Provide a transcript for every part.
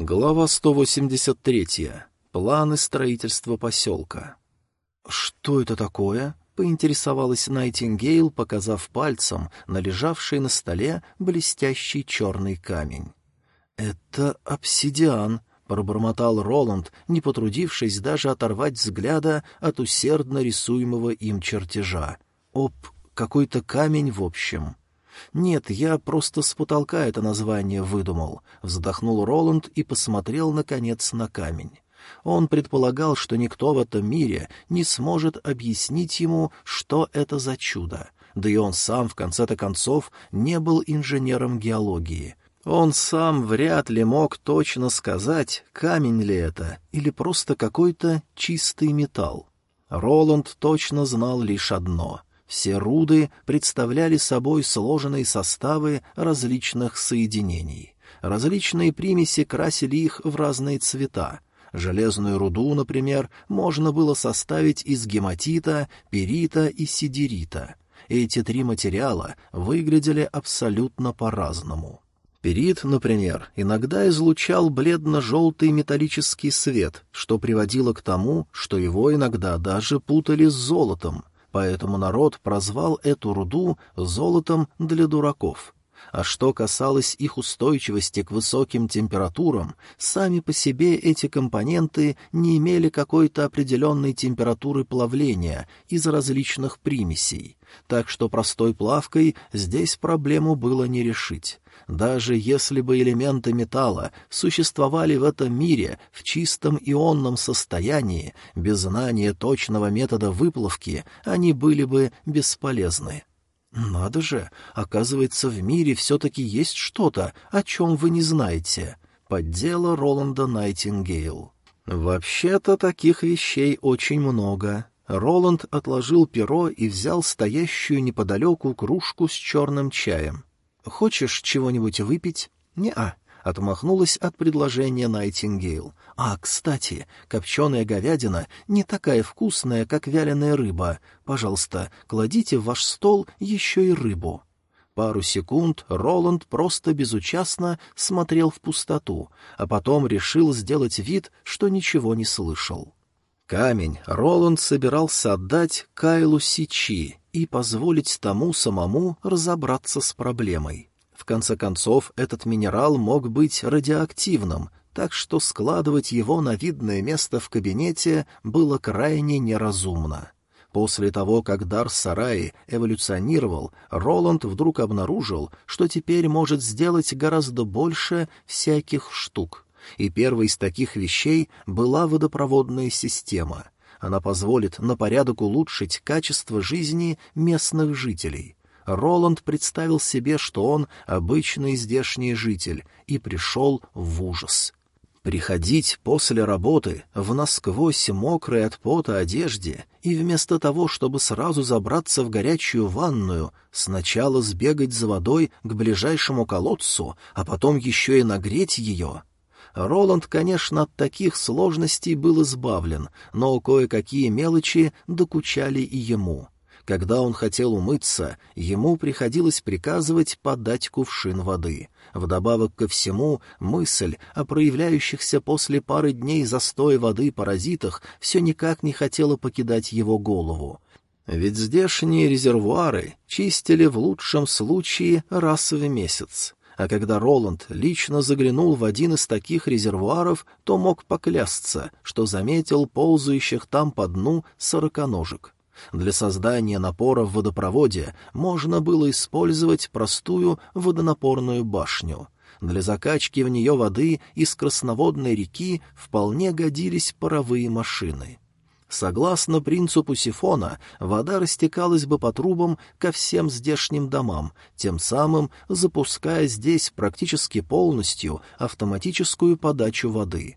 Глава 183. Планы строительства поселка. «Что это такое?» — поинтересовалась Найтингейл, показав пальцем на лежавший на столе блестящий черный камень. «Это обсидиан», — пробормотал Роланд, не потрудившись даже оторвать взгляда от усердно рисуемого им чертежа. «Об, какой-то камень в общем». «Нет, я просто с потолка это название выдумал», — вздохнул Роланд и посмотрел, наконец, на камень. Он предполагал, что никто в этом мире не сможет объяснить ему, что это за чудо. Да и он сам, в конце-то концов, не был инженером геологии. Он сам вряд ли мог точно сказать, камень ли это или просто какой-то чистый металл. Роланд точно знал лишь одно — все руды представляли собой сложенные составы различных соединений. Различные примеси красили их в разные цвета. Железную руду, например, можно было составить из гематита, перита и сидерита. Эти три материала выглядели абсолютно по-разному. Перит, например, иногда излучал бледно-желтый металлический свет, что приводило к тому, что его иногда даже путали с золотом — поэтому народ прозвал эту руду «золотом для дураков». А что касалось их устойчивости к высоким температурам, сами по себе эти компоненты не имели какой-то определенной температуры плавления из различных примесей, так что простой плавкой здесь проблему было не решить. Даже если бы элементы металла существовали в этом мире в чистом ионном состоянии, без знания точного метода выплавки, они были бы бесполезны. «Надо же, оказывается, в мире все-таки есть что-то, о чем вы не знаете», — поддела Роланда Найтингейл. «Вообще-то таких вещей очень много». Роланд отложил перо и взял стоящую неподалеку кружку с черным чаем. «Хочешь чего-нибудь выпить?» «Не-а», — отмахнулась от предложения Найтингейл. «А, кстати, копченая говядина не такая вкусная, как вяленая рыба. Пожалуйста, кладите в ваш стол еще и рыбу». Пару секунд Роланд просто безучастно смотрел в пустоту, а потом решил сделать вид, что ничего не слышал. Камень Роланд собирался отдать Кайлу Сичи и позволить тому самому разобраться с проблемой. В конце концов, этот минерал мог быть радиоактивным, так что складывать его на видное место в кабинете было крайне неразумно. После того, как дар Сараи эволюционировал, Роланд вдруг обнаружил, что теперь может сделать гораздо больше всяких штук — и первой из таких вещей была водопроводная система. Она позволит на порядок улучшить качество жизни местных жителей. Роланд представил себе, что он обычный здешний житель, и пришел в ужас. Приходить после работы в насквозь мокрой от пота одежде и вместо того, чтобы сразу забраться в горячую ванную, сначала сбегать за водой к ближайшему колодцу, а потом еще и нагреть ее — Роланд, конечно, от таких сложностей был избавлен, но кое-какие мелочи докучали и ему. Когда он хотел умыться, ему приходилось приказывать подать кувшин воды. Вдобавок ко всему, мысль о проявляющихся после пары дней застоя воды паразитах все никак не хотела покидать его голову. Ведь здешние резервуары чистили в лучшем случае раз в месяц а когда Роланд лично заглянул в один из таких резервуаров, то мог поклясться, что заметил ползающих там по дну сороконожек. Для создания напора в водопроводе можно было использовать простую водонапорную башню. Для закачки в нее воды из красноводной реки вполне годились паровые машины. Согласно принципу сифона, вода растекалась бы по трубам ко всем здешним домам, тем самым запуская здесь практически полностью автоматическую подачу воды.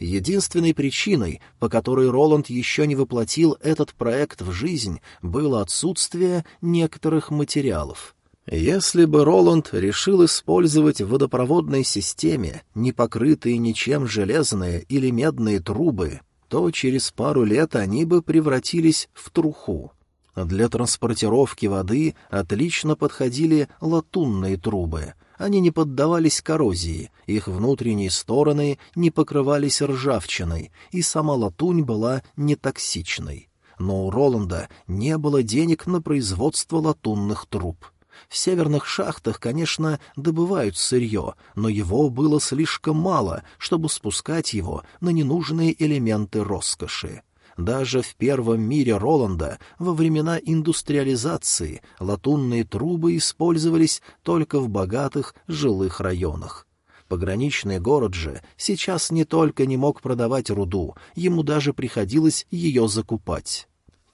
Единственной причиной, по которой Роланд еще не воплотил этот проект в жизнь, было отсутствие некоторых материалов. Если бы Роланд решил использовать в водопроводной системе не покрытые ничем железные или медные трубы, то через пару лет они бы превратились в труху. Для транспортировки воды отлично подходили латунные трубы, Они не поддавались коррозии, их внутренние стороны не покрывались ржавчиной, и сама латунь была нетоксичной. Но у Роланда не было денег на производство латунных труб. В северных шахтах, конечно, добывают сырье, но его было слишком мало, чтобы спускать его на ненужные элементы роскоши. Даже в первом мире Роланда во времена индустриализации латунные трубы использовались только в богатых жилых районах. Пограничный город же сейчас не только не мог продавать руду, ему даже приходилось ее закупать.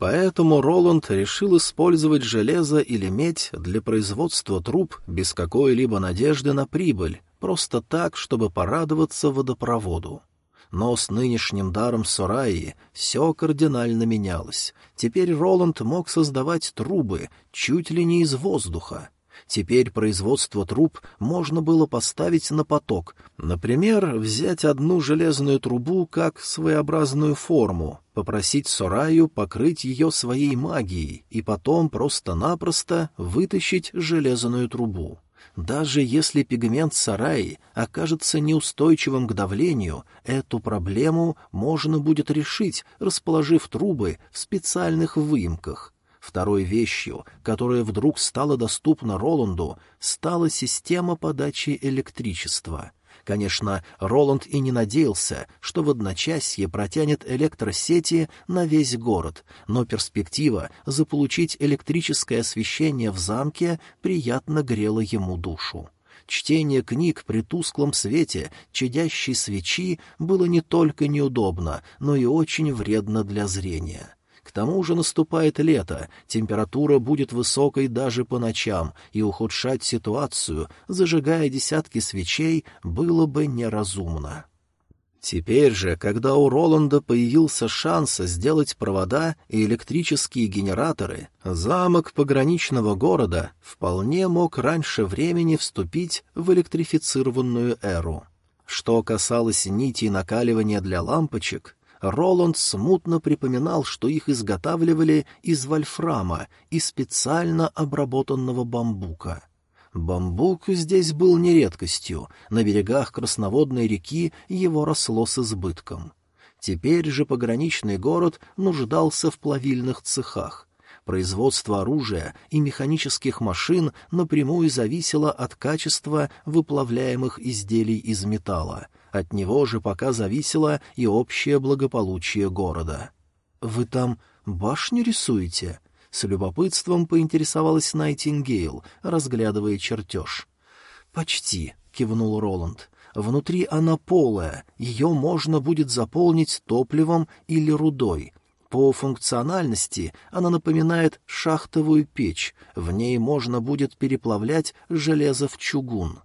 Поэтому Роланд решил использовать железо или медь для производства труб без какой-либо надежды на прибыль, просто так, чтобы порадоваться водопроводу. Но с нынешним даром Сораи все кардинально менялось. Теперь Роланд мог создавать трубы чуть ли не из воздуха. Теперь производство труб можно было поставить на поток. Например, взять одну железную трубу как своеобразную форму, попросить Сораю покрыть ее своей магией и потом просто-напросто вытащить железную трубу. Даже если пигмент сараи окажется неустойчивым к давлению, эту проблему можно будет решить, расположив трубы в специальных выемках. Второй вещью, которая вдруг стала доступна Роланду, стала система подачи электричества — Конечно, Роланд и не надеялся, что в одночасье протянет электросети на весь город, но перспектива заполучить электрическое освещение в замке приятно грела ему душу. Чтение книг при тусклом свете чадящей свечи было не только неудобно, но и очень вредно для зрения тому же наступает лето, температура будет высокой даже по ночам, и ухудшать ситуацию, зажигая десятки свечей, было бы неразумно. Теперь же, когда у Роланда появился шанс сделать провода и электрические генераторы, замок пограничного города вполне мог раньше времени вступить в электрифицированную эру. Что касалось нитей накаливания для лампочек, Роланд смутно припоминал, что их изготавливали из вольфрама и специально обработанного бамбука. Бамбук здесь был не редкостью, на берегах Красноводной реки его росло с избытком. Теперь же пограничный город нуждался в плавильных цехах. Производство оружия и механических машин напрямую зависело от качества выплавляемых изделий из металла — от него же пока зависело и общее благополучие города. «Вы там башню рисуете?» — с любопытством поинтересовалась Найтингейл, разглядывая чертеж. «Почти», — кивнул Роланд. «Внутри она полая, ее можно будет заполнить топливом или рудой». По функциональности она напоминает шахтовую печь, в ней можно будет переплавлять железо в чугун.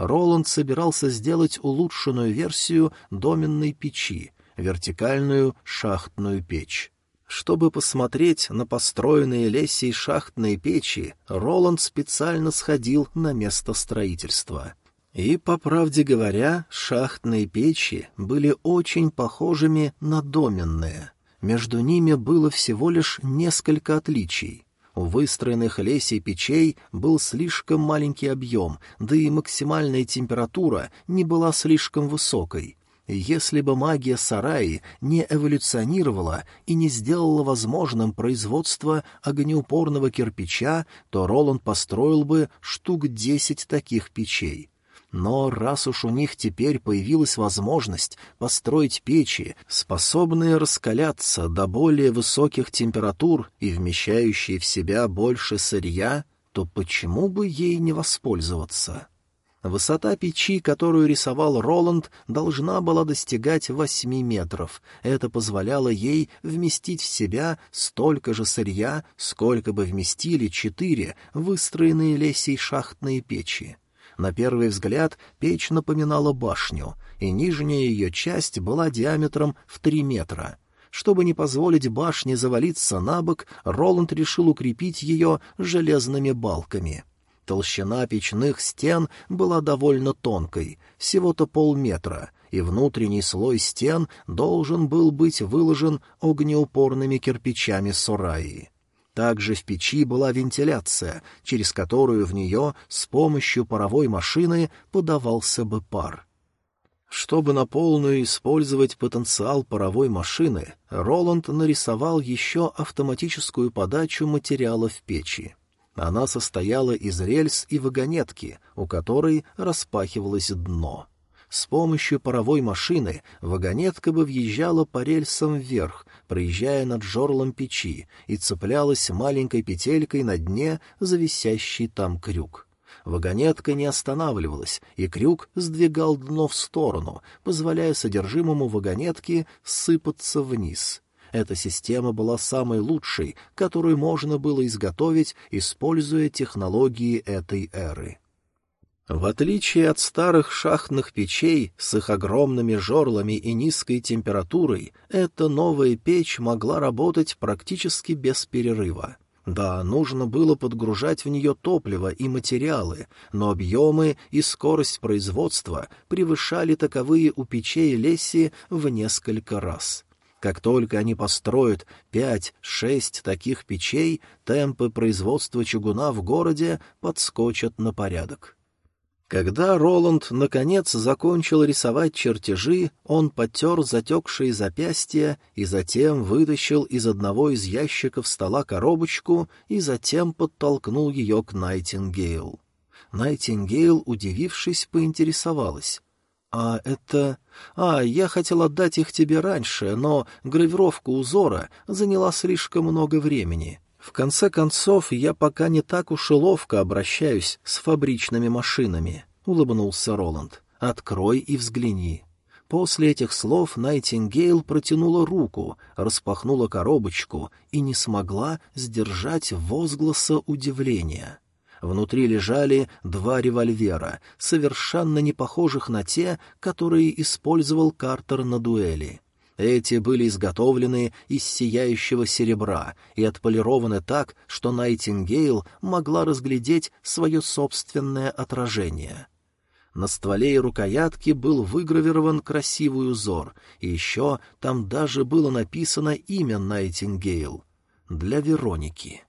Роланд собирался сделать улучшенную версию доменной печи, вертикальную шахтную печь. Чтобы посмотреть на построенные Лесей шахтные печи, Роланд специально сходил на место строительства. И, по правде говоря, шахтные печи были очень похожими на доменные. Между ними было всего лишь несколько отличий. У выстроенных лесей печей был слишком маленький объем, да и максимальная температура не была слишком высокой. Если бы магия сараи не эволюционировала и не сделала возможным производство огнеупорного кирпича, то Роланд построил бы штук десять таких печей. Но раз уж у них теперь появилась возможность построить печи, способные раскаляться до более высоких температур и вмещающие в себя больше сырья, то почему бы ей не воспользоваться? Высота печи, которую рисовал Роланд, должна была достигать восьми метров. Это позволяло ей вместить в себя столько же сырья, сколько бы вместили четыре выстроенные лесей шахтные печи. На первый взгляд печь напоминала башню, и нижняя ее часть была диаметром в три метра. Чтобы не позволить башне завалиться на бок, Роланд решил укрепить ее железными балками. Толщина печных стен была довольно тонкой, всего-то полметра, и внутренний слой стен должен был быть выложен огнеупорными кирпичами Сораи. Также в печи была вентиляция, через которую в нее с помощью паровой машины подавался бы пар. Чтобы на полную использовать потенциал паровой машины, Роланд нарисовал еще автоматическую подачу материала в печи. Она состояла из рельс и вагонетки, у которой распахивалось дно. С помощью паровой машины вагонетка бы въезжала по рельсам вверх, проезжая над жорлом печи, и цеплялась маленькой петелькой на дне за висящий там крюк. Вагонетка не останавливалась, и крюк сдвигал дно в сторону, позволяя содержимому вагонетки сыпаться вниз. Эта система была самой лучшей, которую можно было изготовить, используя технологии этой эры. В отличие от старых шахтных печей с их огромными жорлами и низкой температурой, эта новая печь могла работать практически без перерыва. Да, нужно было подгружать в нее топливо и материалы, но объемы и скорость производства превышали таковые у печей Лесси в несколько раз. Как только они построят пять-шесть таких печей, темпы производства чугуна в городе подскочат на порядок. Когда Роланд, наконец, закончил рисовать чертежи, он потер затекшие запястья и затем вытащил из одного из ящиков стола коробочку и затем подтолкнул ее к Найтингейл. Найтингейл, удивившись, поинтересовалась. «А это... А, я хотел отдать их тебе раньше, но гравировка узора заняла слишком много времени. В конце концов, я пока не так уж и ловко обращаюсь с фабричными машинами, — улыбнулся Роланд. Открой и взгляни. После этих слов Найтингейл протянула руку, распахнула коробочку и не смогла сдержать возгласа удивления. Внутри лежали два револьвера, совершенно не похожих на те, которые использовал Картер на дуэли. Эти были изготовлены из сияющего серебра и отполированы так, что Найтингейл могла разглядеть свое собственное отражение. На стволе и рукоятке был выгравирован красивый узор, и еще там даже было написано имя Найтингейл — для Вероники.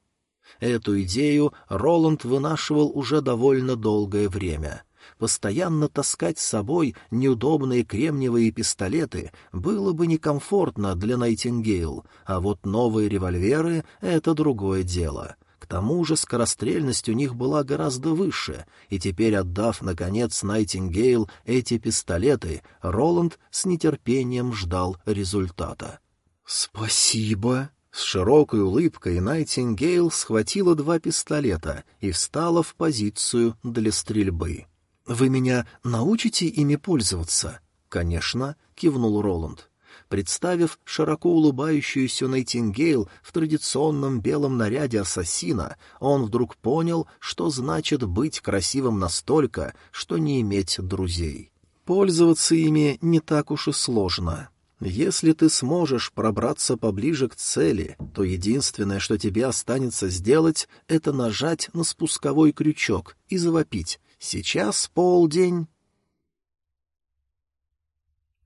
Эту идею Роланд вынашивал уже довольно долгое время — Постоянно таскать с собой неудобные кремниевые пистолеты было бы некомфортно для Найтингейл, а вот новые револьверы — это другое дело. К тому же скорострельность у них была гораздо выше, и теперь, отдав, наконец, Найтингейл эти пистолеты, Роланд с нетерпением ждал результата. «Спасибо!» С широкой улыбкой Найтингейл схватила два пистолета и встала в позицию для стрельбы. «Вы меня научите ими пользоваться?» «Конечно», — кивнул Роланд. Представив широко улыбающуюся Нейтингейл в традиционном белом наряде ассасина, он вдруг понял, что значит быть красивым настолько, что не иметь друзей. Пользоваться ими не так уж и сложно. Если ты сможешь пробраться поближе к цели, то единственное, что тебе останется сделать, это нажать на спусковой крючок и завопить Сейчас полдень.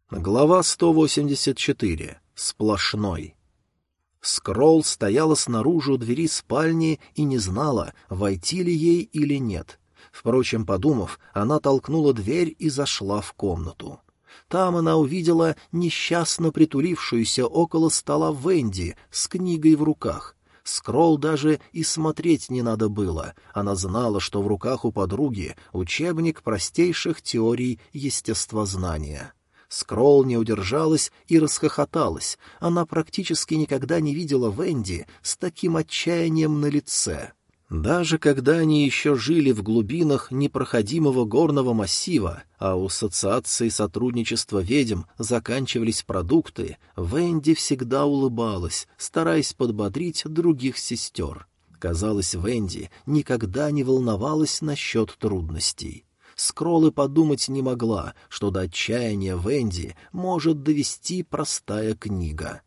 Глава 184. Сплошной. Скролл стояла снаружи у двери спальни и не знала, войти ли ей или нет. Впрочем, подумав, она толкнула дверь и зашла в комнату. Там она увидела несчастно притулившуюся около стола Венди с книгой в руках. Скролл даже и смотреть не надо было. Она знала, что в руках у подруги учебник простейших теорий естествознания. Скролл не удержалась и расхохоталась. Она практически никогда не видела Венди с таким отчаянием на лице. Даже когда они еще жили в глубинах непроходимого горного массива, а у Ассоциации сотрудничества ведьм заканчивались продукты, Венди всегда улыбалась, стараясь подбодрить других сестер. Казалось, Венди никогда не волновалась насчет трудностей. Скроллы подумать не могла, что до отчаяния Венди может довести простая книга.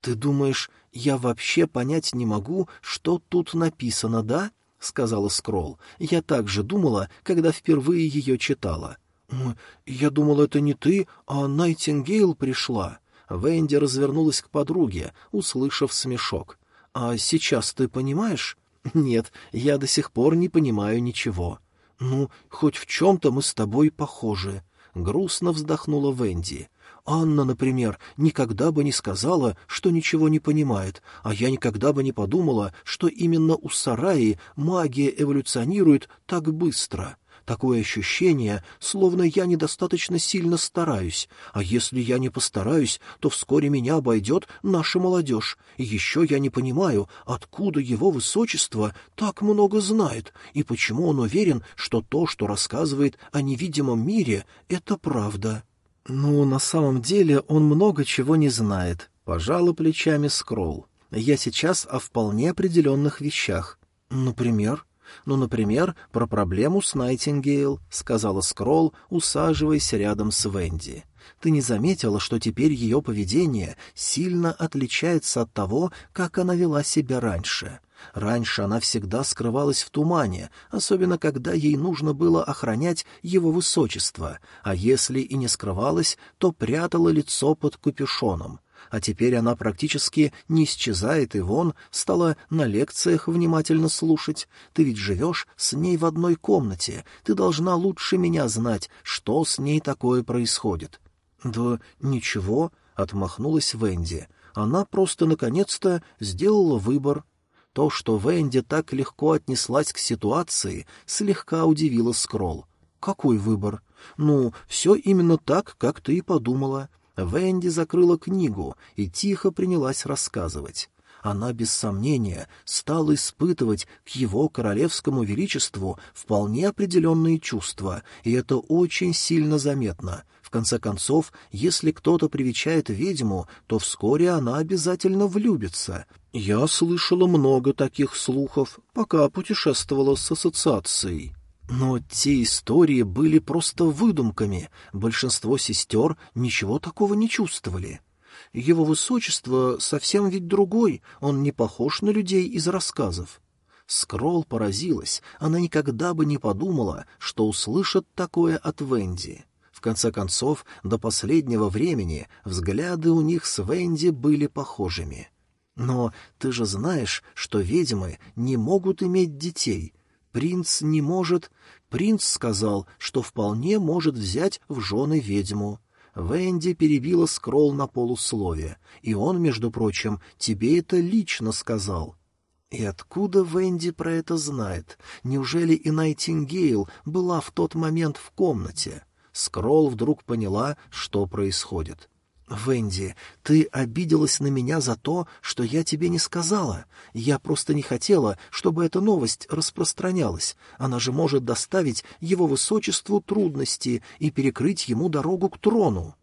«Ты думаешь, я вообще понять не могу, что тут написано, да?» — сказала Скролл. «Я так же думала, когда впервые ее читала». «Я думала, это не ты, а Найтингейл пришла». Венди развернулась к подруге, услышав смешок. «А сейчас ты понимаешь?» «Нет, я до сих пор не понимаю ничего». «Ну, хоть в чем-то мы с тобой похожи», — грустно вздохнула Венди. Анна, например, никогда бы не сказала, что ничего не понимает, а я никогда бы не подумала, что именно у Сараи магия эволюционирует так быстро. Такое ощущение, словно я недостаточно сильно стараюсь, а если я не постараюсь, то вскоре меня обойдет наша молодежь. И еще я не понимаю, откуда его высочество так много знает, и почему он уверен, что то, что рассказывает о невидимом мире, — это правда. «Ну, на самом деле он много чего не знает», — пожала плечами Скролл. «Я сейчас о вполне определенных вещах. Например?» «Ну, например, про проблему с Найтингейл», — сказала Скролл, усаживаясь рядом с Венди. «Ты не заметила, что теперь ее поведение сильно отличается от того, как она вела себя раньше?» Раньше она всегда скрывалась в тумане, особенно когда ей нужно было охранять его высочество, а если и не скрывалась, то прятала лицо под капюшоном. А теперь она практически не исчезает и вон стала на лекциях внимательно слушать. Ты ведь живешь с ней в одной комнате, ты должна лучше меня знать, что с ней такое происходит. — Да ничего, — отмахнулась Венди. Она просто наконец-то сделала выбор — то, что Венди так легко отнеслась к ситуации, слегка удивило Скролл. «Какой выбор?» «Ну, все именно так, как ты и подумала». Венди закрыла книгу и тихо принялась рассказывать. Она, без сомнения, стала испытывать к его королевскому величеству вполне определенные чувства, и это очень сильно заметно. В конце концов, если кто-то привечает ведьму, то вскоре она обязательно влюбится. Я слышала много таких слухов, пока путешествовала с ассоциацией. Но те истории были просто выдумками, большинство сестер ничего такого не чувствовали. Его высочество совсем ведь другой, он не похож на людей из рассказов. Скролл поразилась, она никогда бы не подумала, что услышит такое от Венди. В конце концов, до последнего времени взгляды у них с Венди были похожими — но ты же знаешь, что ведьмы не могут иметь детей. Принц не может... Принц сказал, что вполне может взять в жены ведьму. Венди перебила скролл на полусловие, и он, между прочим, тебе это лично сказал. И откуда Венди про это знает? Неужели и Найтингейл была в тот момент в комнате? Скролл вдруг поняла, что происходит. «Венди, ты обиделась на меня за то, что я тебе не сказала. Я просто не хотела, чтобы эта новость распространялась. Она же может доставить его высочеству трудности и перекрыть ему дорогу к трону».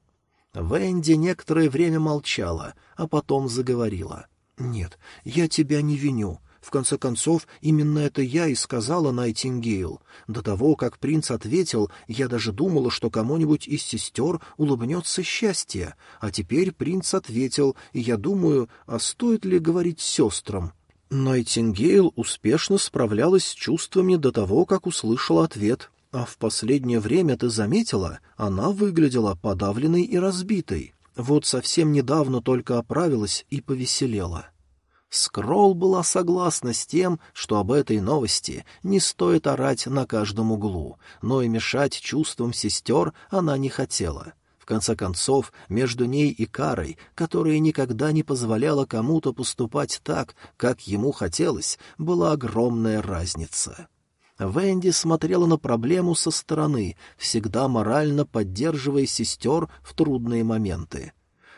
Венди некоторое время молчала, а потом заговорила. «Нет, я тебя не виню. В конце концов, именно это я и сказала Найтингейл. До того, как принц ответил, я даже думала, что кому-нибудь из сестер улыбнется счастье. А теперь принц ответил, и я думаю, а стоит ли говорить сестрам? Найтингейл успешно справлялась с чувствами до того, как услышала ответ. А в последнее время ты заметила, она выглядела подавленной и разбитой. Вот совсем недавно только оправилась и повеселела. Скролл была согласна с тем, что об этой новости не стоит орать на каждом углу, но и мешать чувствам сестер она не хотела. В конце концов, между ней и Карой, которая никогда не позволяла кому-то поступать так, как ему хотелось, была огромная разница. Венди смотрела на проблему со стороны, всегда морально поддерживая сестер в трудные моменты.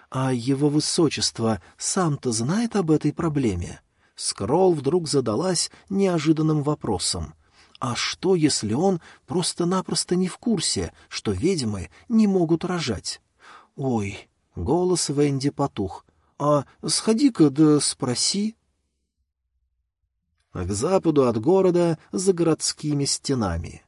А его высочество сам-то знает об этой проблеме? Скролл вдруг задалась неожиданным вопросом. А что, если он просто-напросто не в курсе, что ведьмы не могут рожать? Ой, голос Венди потух. А сходи-ка да спроси. К западу от города, за городскими стенами.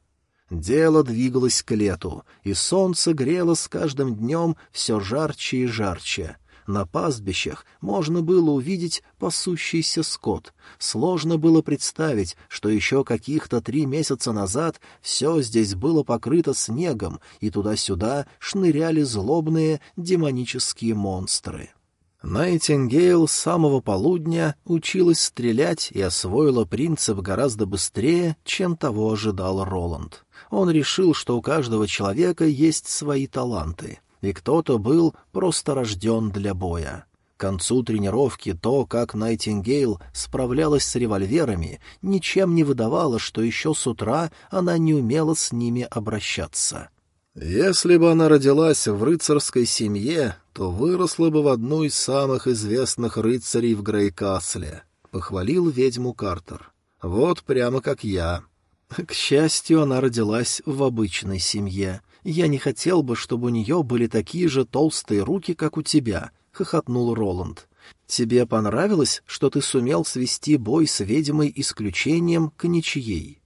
Дело двигалось к лету, и солнце грело с каждым днем все жарче и жарче. На пастбищах можно было увидеть пасущийся скот. Сложно было представить, что еще каких-то три месяца назад все здесь было покрыто снегом, и туда-сюда шныряли злобные демонические монстры. Найтингейл с самого полудня училась стрелять и освоила принцип гораздо быстрее, чем того ожидал Роланд. Он решил, что у каждого человека есть свои таланты, и кто-то был просто рожден для боя. К концу тренировки то, как Найтингейл справлялась с револьверами, ничем не выдавало, что еще с утра она не умела с ними обращаться. Если бы она родилась в рыцарской семье, то выросла бы в одну из самых известных рыцарей в Грейкасле, — похвалил ведьму Картер. Вот прямо как я. К счастью, она родилась в обычной семье. Я не хотел бы, чтобы у нее были такие же толстые руки, как у тебя, — хохотнул Роланд. Тебе понравилось, что ты сумел свести бой с ведьмой исключением к ничьей?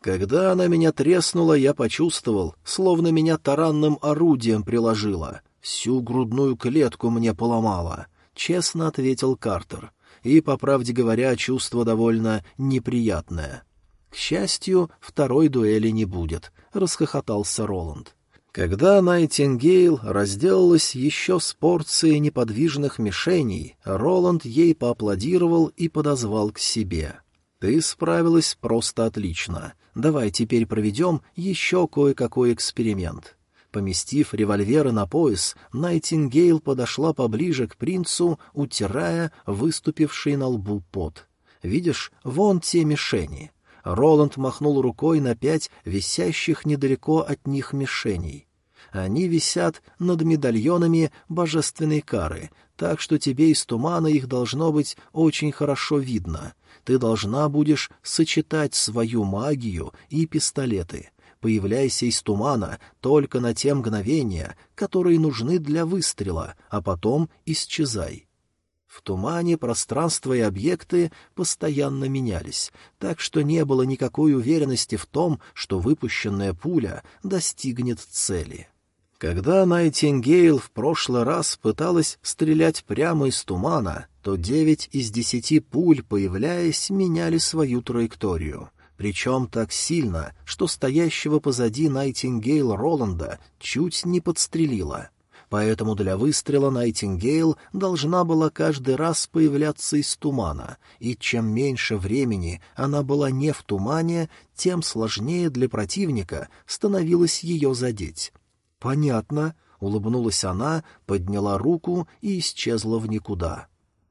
Когда она меня треснула, я почувствовал, словно меня таранным орудием приложила. Всю грудную клетку мне поломала, — честно ответил Картер. И, по правде говоря, чувство довольно неприятное. К счастью, второй дуэли не будет, — расхохотался Роланд. Когда Найтингейл разделалась еще с порцией неподвижных мишеней, Роланд ей поаплодировал и подозвал к себе. «Ты справилась просто отлично. Давай теперь проведем еще кое-какой эксперимент». Поместив револьверы на пояс, Найтингейл подошла поближе к принцу, утирая выступивший на лбу пот. «Видишь, вон те мишени». Роланд махнул рукой на пять висящих недалеко от них мишеней. Они висят над медальонами божественной кары, так что тебе из тумана их должно быть очень хорошо видно. Ты должна будешь сочетать свою магию и пистолеты. Появляйся из тумана только на те мгновения, которые нужны для выстрела, а потом исчезай. В тумане пространство и объекты постоянно менялись, так что не было никакой уверенности в том, что выпущенная пуля достигнет цели. Когда Найтингейл в прошлый раз пыталась стрелять прямо из тумана, то девять из десяти пуль, появляясь, меняли свою траекторию. Причем так сильно, что стоящего позади Найтингейл Роланда чуть не подстрелила. Поэтому для выстрела Найтингейл должна была каждый раз появляться из тумана, и чем меньше времени она была не в тумане, тем сложнее для противника становилось ее задеть. «Понятно», — улыбнулась она, подняла руку и исчезла в никуда.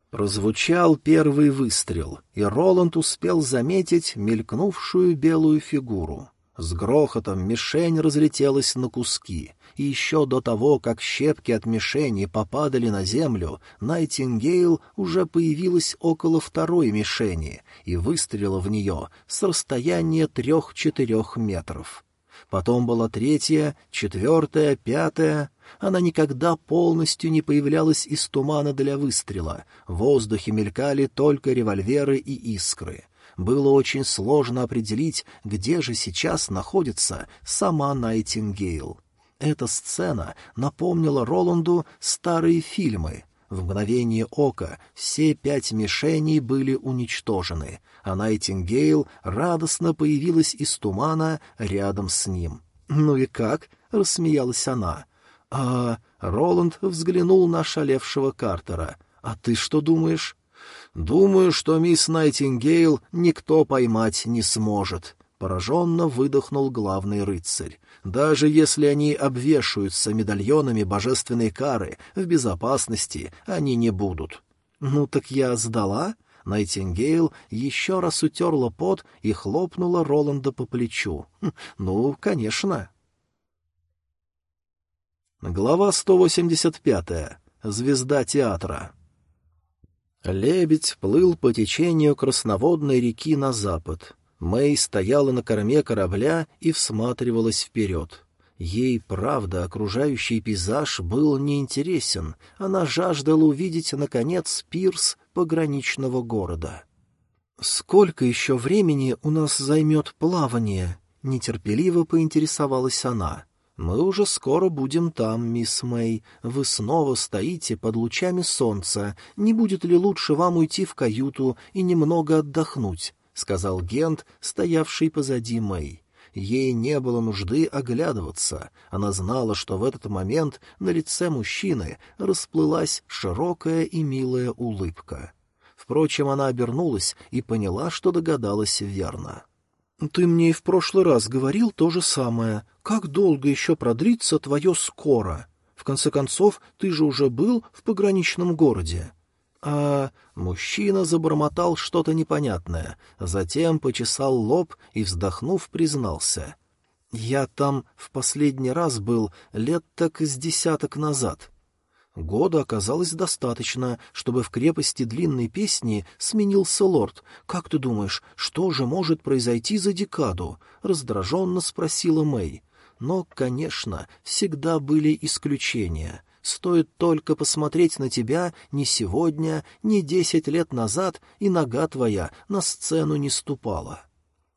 Прозвучал первый выстрел, и Роланд успел заметить мелькнувшую белую фигуру. С грохотом мишень разлетелась на куски, и еще до того, как щепки от мишени попадали на землю, Найтингейл уже появилась около второй мишени и выстрелила в нее с расстояния трех-четырех метров. Потом была третья, четвертая, пятая. Она никогда полностью не появлялась из тумана для выстрела. В воздухе мелькали только револьверы и искры. Было очень сложно определить, где же сейчас находится сама Найтингейл. Эта сцена напомнила Роланду старые фильмы — в мгновение ока все пять мишеней были уничтожены, а Найтингейл радостно появилась из тумана рядом с ним. «Ну и как?» — рассмеялась она. «А...» — Роланд взглянул на шалевшего Картера. «А ты что думаешь?» «Думаю, что мисс Найтингейл никто поймать не сможет», — пораженно выдохнул главный рыцарь. Даже если они обвешаются медальонами божественной кары, в безопасности они не будут. «Ну так я сдала?» Найтингейл еще раз утерла пот и хлопнула Роланда по плечу. «Хм, «Ну, конечно». Глава 185. Звезда театра. Лебедь плыл по течению красноводной реки на запад. Мэй стояла на корме корабля и всматривалась вперед. Ей, правда, окружающий пейзаж был неинтересен, она жаждала увидеть, наконец, пирс пограничного города. «Сколько еще времени у нас займет плавание?» — нетерпеливо поинтересовалась она. «Мы уже скоро будем там, мисс Мэй. Вы снова стоите под лучами солнца. Не будет ли лучше вам уйти в каюту и немного отдохнуть? Сказал Гент, стоявший позади Мэй. Ей не было нужды оглядываться. Она знала, что в этот момент на лице мужчины расплылась широкая и милая улыбка. Впрочем, она обернулась и поняла, что догадалась верно. «Ты мне и в прошлый раз говорил то же самое. Как долго еще продлится твое «скоро»? В конце концов, ты же уже был в пограничном городе». А мужчина забормотал что-то непонятное, затем почесал лоб и, вздохнув, признался. «Я там в последний раз был лет так с десяток назад». Года оказалось достаточно, чтобы в крепости длинной песни сменился лорд. «Как ты думаешь, что же может произойти за декаду?» — раздраженно спросила Мэй. Но, конечно, всегда были исключения. Стоит только посмотреть на тебя ни сегодня, ни десять лет назад, и нога твоя на сцену не ступала.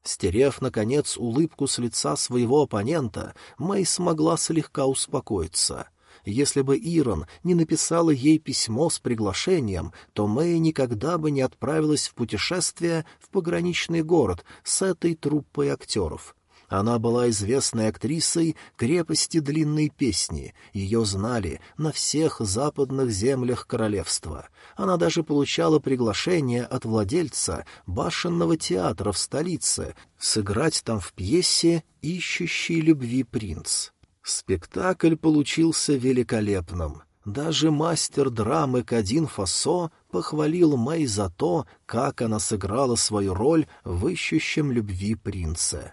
Стерев, наконец, улыбку с лица своего оппонента, Мэй смогла слегка успокоиться. Если бы Ирон не написала ей письмо с приглашением, то Мэй никогда бы не отправилась в путешествие в пограничный город с этой труппой актеров. Она была известной актрисой крепости длинной песни, ее знали на всех западных землях королевства. Она даже получала приглашение от владельца башенного театра в столице сыграть там в пьесе «Ищущий любви принц». Спектакль получился великолепным. Даже мастер драмы Кадин Фасо похвалил Мэй за то, как она сыграла свою роль в ищущем любви принце.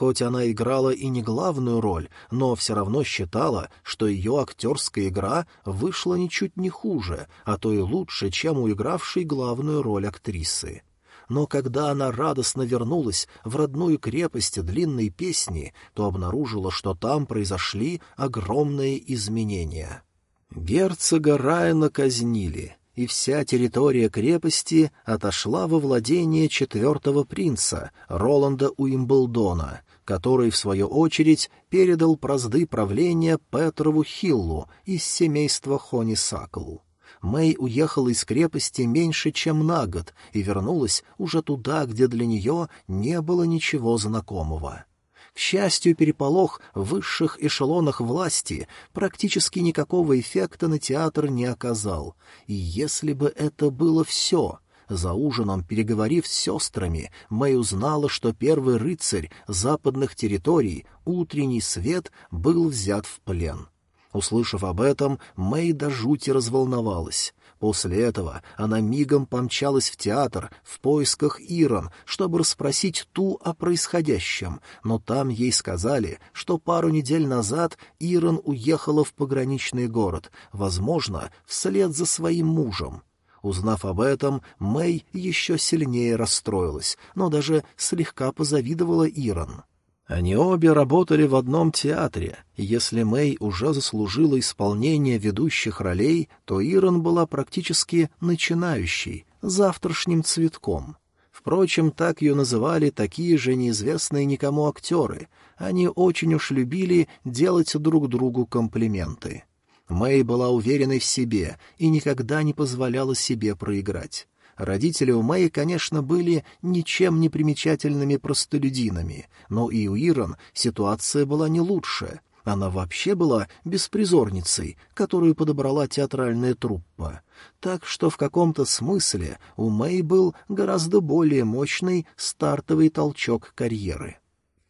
Хоть она играла и не главную роль, но все равно считала, что ее актерская игра вышла ничуть не хуже, а то и лучше, чем у игравшей главную роль актрисы. Но когда она радостно вернулась в родную крепость длинной песни, то обнаружила, что там произошли огромные изменения. Герцога Райана казнили — и вся территория крепости отошла во владение четвертого принца, Роланда Уимблдона, который, в свою очередь, передал прозды правления Петрову Хиллу из семейства Хонисакл. Мэй уехала из крепости меньше, чем на год, и вернулась уже туда, где для нее не было ничего знакомого. К счастью, переполох в высших эшелонах власти практически никакого эффекта на театр не оказал. И если бы это было все... За ужином, переговорив с сестрами, Мэй узнала, что первый рыцарь западных территорий, утренний свет, был взят в плен. Услышав об этом, Мэй до жути разволновалась. После этого она мигом помчалась в театр в поисках Ирон, чтобы расспросить ту о происходящем, но там ей сказали, что пару недель назад Ирон уехала в пограничный город, возможно, вслед за своим мужем. Узнав об этом, Мэй еще сильнее расстроилась, но даже слегка позавидовала Ирон. Они обе работали в одном театре, если Мэй уже заслужила исполнение ведущих ролей, то Ирон была практически начинающей, завтрашним цветком. Впрочем, так ее называли такие же неизвестные никому актеры. Они очень уж любили делать друг другу комплименты. Мэй была уверенной в себе и никогда не позволяла себе проиграть. Родители у Мэй, конечно, были ничем не примечательными простолюдинами, но и у Ирон ситуация была не лучше. Она вообще была беспризорницей, которую подобрала театральная труппа. Так что в каком-то смысле у Мэй был гораздо более мощный стартовый толчок карьеры.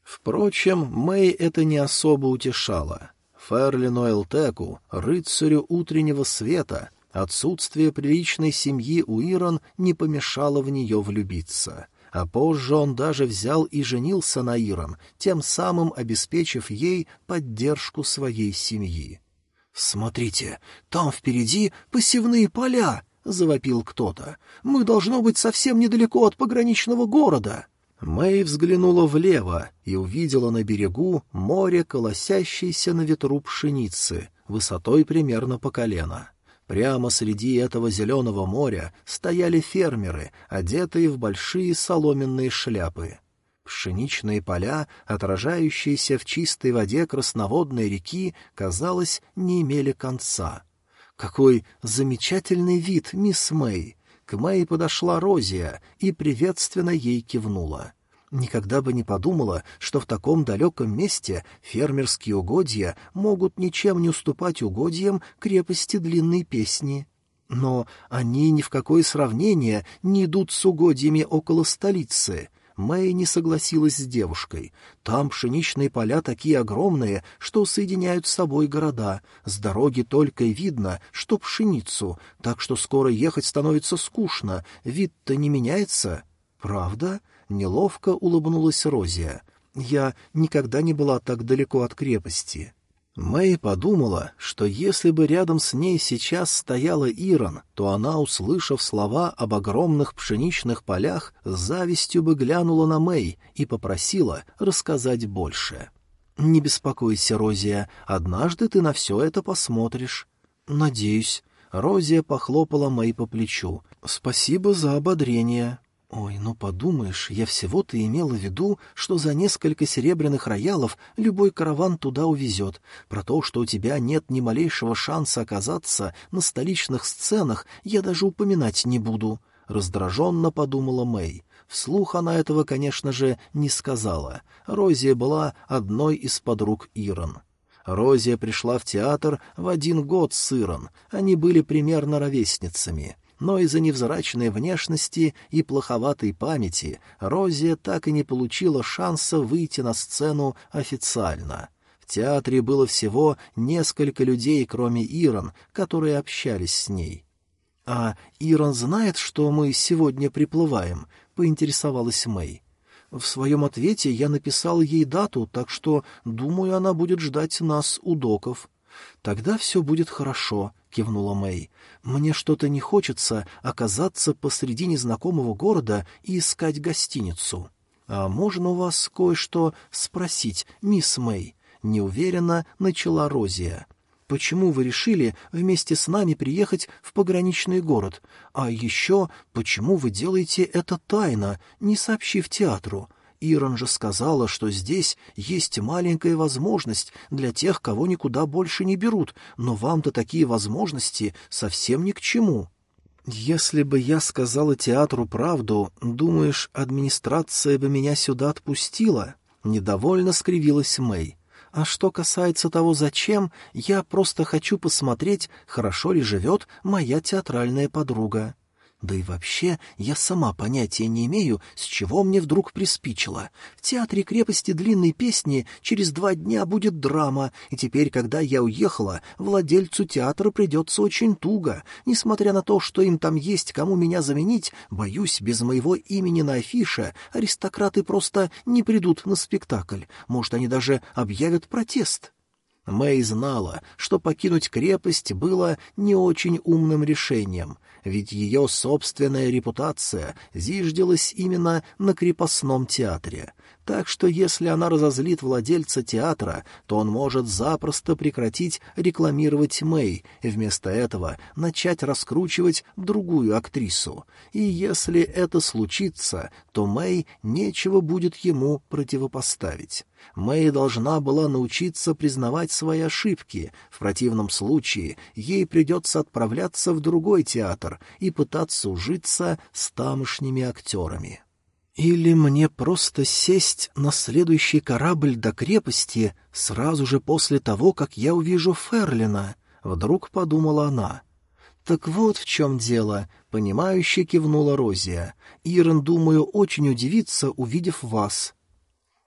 Впрочем, Мэй это не особо утешало. Ферлину Элтеку, рыцарю утреннего света, Отсутствие приличной семьи у Ирон не помешало в нее влюбиться. А позже он даже взял и женился на Ирон, тем самым обеспечив ей поддержку своей семьи. «Смотрите, там впереди посевные поля!» — завопил кто-то. «Мы, должно быть, совсем недалеко от пограничного города!» Мэй взглянула влево и увидела на берегу море, колосящееся на ветру пшеницы, высотой примерно по колено. Прямо среди этого зеленого моря стояли фермеры, одетые в большие соломенные шляпы. Пшеничные поля, отражающиеся в чистой воде красноводной реки, казалось, не имели конца. «Какой замечательный вид, мисс Мэй!» К Мэй подошла Розия и приветственно ей кивнула. Никогда бы не подумала, что в таком далеком месте фермерские угодья могут ничем не уступать угодьям крепости длинной песни. Но они ни в какое сравнение не идут с угодьями около столицы. Мэй не согласилась с девушкой. Там пшеничные поля такие огромные, что соединяют с собой города. С дороги только видно, что пшеницу, так что скоро ехать становится скучно. Вид-то не меняется. Правда? Неловко улыбнулась Розия. Я никогда не была так далеко от крепости. Мэй подумала, что если бы рядом с ней сейчас стояла Ирон, то она, услышав слова об огромных пшеничных полях, с завистью бы глянула на Мэй и попросила рассказать больше. «Не беспокойся, Розия, однажды ты на все это посмотришь». «Надеюсь». Розия похлопала Мэй по плечу. «Спасибо за ободрение». «Ой, ну подумаешь, я всего-то имела в виду, что за несколько серебряных роялов любой караван туда увезет. Про то, что у тебя нет ни малейшего шанса оказаться на столичных сценах, я даже упоминать не буду», — раздраженно подумала Мэй. Вслух она этого, конечно же, не сказала. Розия была одной из подруг Ирон. Розия пришла в театр в один год с Ирон, они были примерно ровесницами — но из-за невзрачной внешности и плоховатой памяти Розия так и не получила шанса выйти на сцену официально. В театре было всего несколько людей, кроме Ирон, которые общались с ней. «А Ирон знает, что мы сегодня приплываем?» — поинтересовалась Мэй. В своем ответе я написал ей дату, так что, думаю, она будет ждать нас у доков. «Тогда все будет хорошо», — кивнула Мэй. «Мне что-то не хочется оказаться посреди незнакомого города и искать гостиницу». «А можно у вас кое-что спросить, мисс Мэй?» — неуверенно начала Розия. «Почему вы решили вместе с нами приехать в пограничный город? А еще, почему вы делаете это тайно, не сообщив театру? Ирон же сказала, что здесь есть маленькая возможность для тех, кого никуда больше не берут, но вам-то такие возможности совсем ни к чему. Если бы я сказала театру правду, думаешь, администрация бы меня сюда отпустила? Недовольно скривилась Мэй. А что касается того, зачем, я просто хочу посмотреть, хорошо ли живет моя театральная подруга. Да и вообще, я сама понятия не имею, с чего мне вдруг приспичило. В театре крепости длинной песни через два дня будет драма, и теперь, когда я уехала, владельцу театра придется очень туго. Несмотря на то, что им там есть кому меня заменить, боюсь, без моего имени на афише аристократы просто не придут на спектакль. Может, они даже объявят протест. Мэй знала, что покинуть крепость было не очень умным решением — ведь ее собственная репутация зиждилась именно на крепостном театре. Так что если она разозлит владельца театра, то он может запросто прекратить рекламировать Мэй и вместо этого начать раскручивать другую актрису. И если это случится, то Мэй нечего будет ему противопоставить. Мэй должна была научиться признавать свои ошибки, в противном случае ей придется отправляться в другой театр и пытаться ужиться с тамошними актерами. Или мне просто сесть на следующий корабль до крепости сразу же после того, как я увижу Ферлина, — вдруг подумала она. «Так вот в чем дело», — понимающе кивнула Розия. «Ирон, думаю, очень удивится, увидев вас».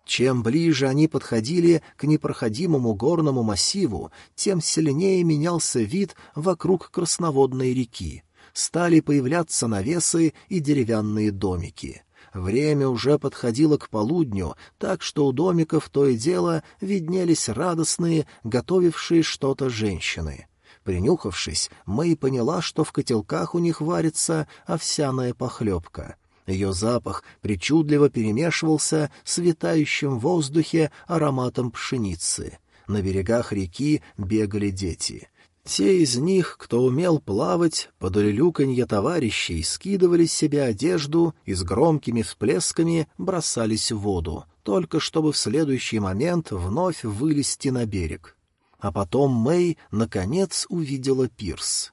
Чем ближе они подходили к непроходимому горному массиву, тем сильнее менялся вид вокруг красноводной реки. Стали появляться навесы и деревянные домики. Время уже подходило к полудню, так что у домиков то и дело виднелись радостные, готовившие что-то женщины. Принюхавшись, Мэй поняла, что в котелках у них варится овсяная похлебка — ее запах причудливо перемешивался с витающим в воздухе ароматом пшеницы. На берегах реки бегали дети. Те из них, кто умел плавать, под улюлюканье товарищей скидывали с себя одежду и с громкими всплесками бросались в воду, только чтобы в следующий момент вновь вылезти на берег. А потом Мэй, наконец, увидела пирс.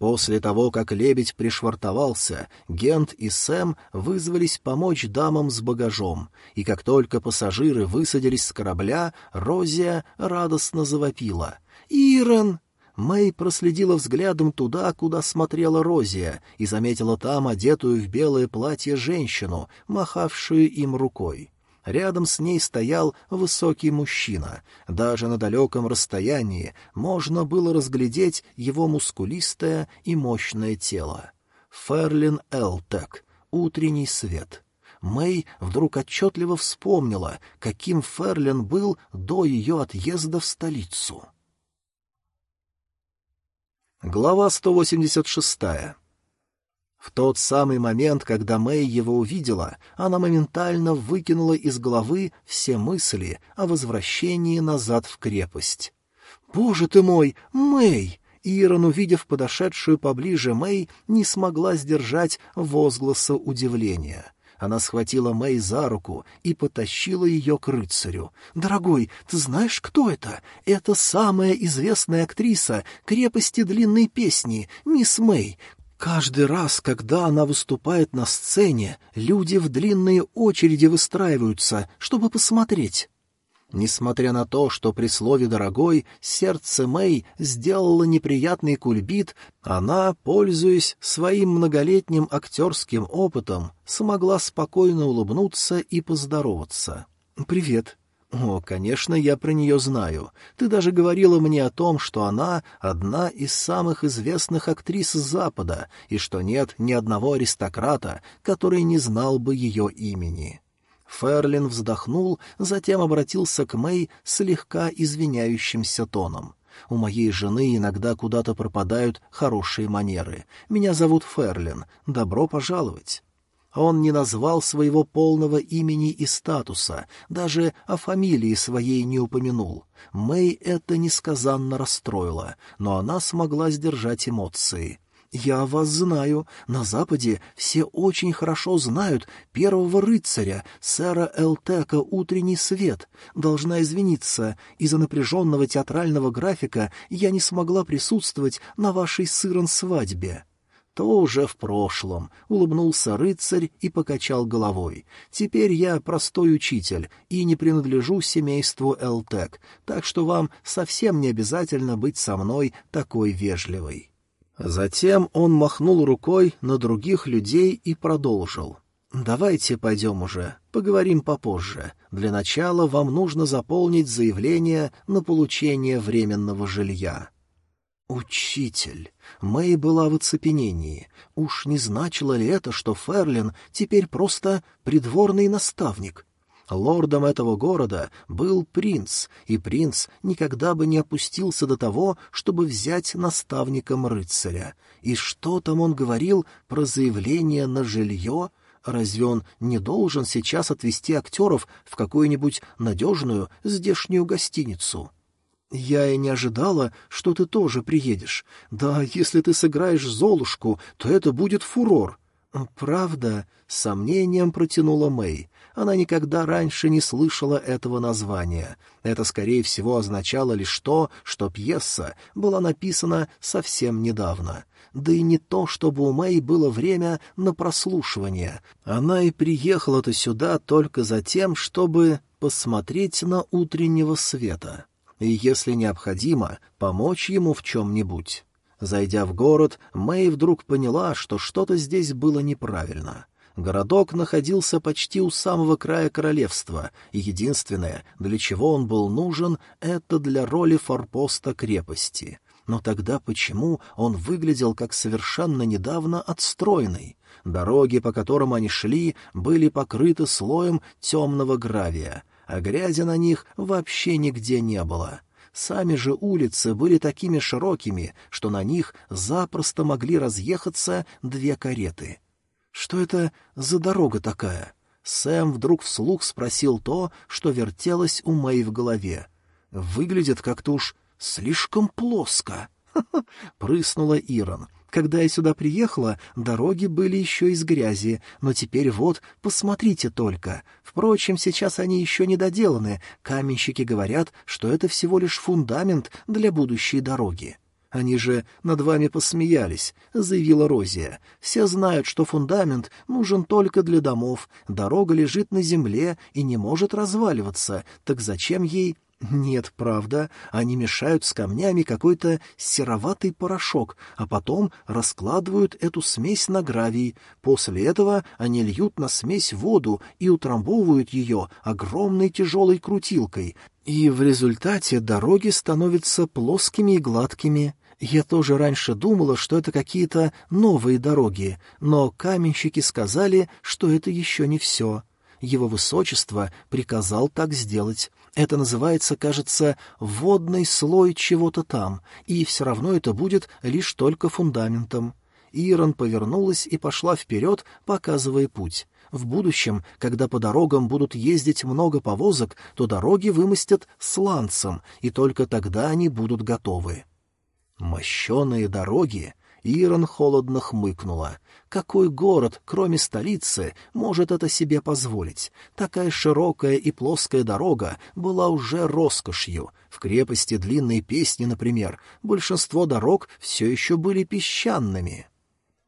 После того, как лебедь пришвартовался, Гент и Сэм вызвались помочь дамам с багажом, и как только пассажиры высадились с корабля, Розия радостно завопила. «Ирон!» Мэй проследила взглядом туда, куда смотрела Розия, и заметила там одетую в белое платье женщину, махавшую им рукой. Рядом с ней стоял высокий мужчина. Даже на далеком расстоянии можно было разглядеть его мускулистое и мощное тело. Ферлин Элтек. Утренний свет. Мэй вдруг отчетливо вспомнила, каким Ферлин был до ее отъезда в столицу. Глава 186. В тот самый момент, когда Мэй его увидела, она моментально выкинула из головы все мысли о возвращении назад в крепость. «Боже ты мой, Мэй!» Ирон, увидев подошедшую поближе Мэй, не смогла сдержать возгласа удивления. Она схватила Мэй за руку и потащила ее к рыцарю. «Дорогой, ты знаешь, кто это? Это самая известная актриса крепости длинной песни, мисс Мэй. Каждый раз, когда она выступает на сцене, люди в длинные очереди выстраиваются, чтобы посмотреть». Несмотря на то, что при слове «дорогой» сердце Мэй сделало неприятный кульбит, она, пользуясь своим многолетним актерским опытом, смогла спокойно улыбнуться и поздороваться. «Привет». «О, конечно, я про нее знаю. Ты даже говорила мне о том, что она одна из самых известных актрис Запада, и что нет ни одного аристократа, который не знал бы ее имени». Ферлин вздохнул, затем обратился к Мэй слегка извиняющимся тоном. «У моей жены иногда куда-то пропадают хорошие манеры. Меня зовут Ферлин. Добро пожаловать». Он не назвал своего полного имени и статуса, даже о фамилии своей не упомянул. Мэй это несказанно расстроило, но она смогла сдержать эмоции. «Я вас знаю. На Западе все очень хорошо знают первого рыцаря, сэра Элтека «Утренний свет». Должна извиниться, из-за напряженного театрального графика я не смогла присутствовать на вашей сырон свадьбе». «То уже в прошлом», — улыбнулся рыцарь и покачал головой. «Теперь я простой учитель и не принадлежу семейству Элтек, так что вам совсем не обязательно быть со мной такой вежливой». Затем он махнул рукой на других людей и продолжил. «Давайте пойдем уже, поговорим попозже. Для начала вам нужно заполнить заявление на получение временного жилья». «Учитель!» Мэй была в оцепенении. Уж не значило ли это, что Ферлин теперь просто придворный наставник? Лордом этого города был принц, и принц никогда бы не опустился до того, чтобы взять наставником рыцаря. И что там он говорил про заявление на жилье? Разве он не должен сейчас отвезти актеров в какую-нибудь надежную здешнюю гостиницу? «Я и не ожидала, что ты тоже приедешь. Да, если ты сыграешь Золушку, то это будет фурор». «Правда?» — с сомнением протянула Мэй. Она никогда раньше не слышала этого названия. Это, скорее всего, означало лишь то, что пьеса была написана совсем недавно. Да и не то, чтобы у Мэй было время на прослушивание. Она и приехала-то сюда только за тем, чтобы посмотреть на утреннего света. И, если необходимо, помочь ему в чем-нибудь. Зайдя в город, Мэй вдруг поняла, что что-то здесь было неправильно. Городок находился почти у самого края королевства, и единственное, для чего он был нужен, это для роли форпоста крепости. Но тогда почему он выглядел как совершенно недавно отстроенный? Дороги, по которым они шли, были покрыты слоем темного гравия, а грязи на них вообще нигде не было. Сами же улицы были такими широкими, что на них запросто могли разъехаться две кареты — что это за дорога такая? Сэм вдруг вслух спросил то, что вертелось у Мэй в голове. Выглядит как-то уж слишком плоско. прыснула Ирон. Когда я сюда приехала, дороги были еще из грязи, но теперь вот, посмотрите только. Впрочем, сейчас они еще не доделаны. Каменщики говорят, что это всего лишь фундамент для будущей дороги. Они же над вами посмеялись», — заявила Розия. «Все знают, что фундамент нужен только для домов, дорога лежит на земле и не может разваливаться, так зачем ей нет, правда, они мешают с камнями какой-то сероватый порошок, а потом раскладывают эту смесь на гравий. После этого они льют на смесь воду и утрамбовывают ее огромной тяжелой крутилкой, и в результате дороги становятся плоскими и гладкими. Я тоже раньше думала, что это какие-то новые дороги, но каменщики сказали, что это еще не все. Его высочество приказал так сделать. Это называется, кажется, водный слой чего-то там, и все равно это будет лишь только фундаментом. Ирон повернулась и пошла вперед, показывая путь. В будущем, когда по дорогам будут ездить много повозок, то дороги вымостят сланцем, и только тогда они будут готовы. Мощеные дороги Ирон холодно хмыкнула. Какой город, кроме столицы, может это себе позволить? Такая широкая и плоская дорога была уже роскошью. В крепости длинной песни, например, большинство дорог все еще были песчаными.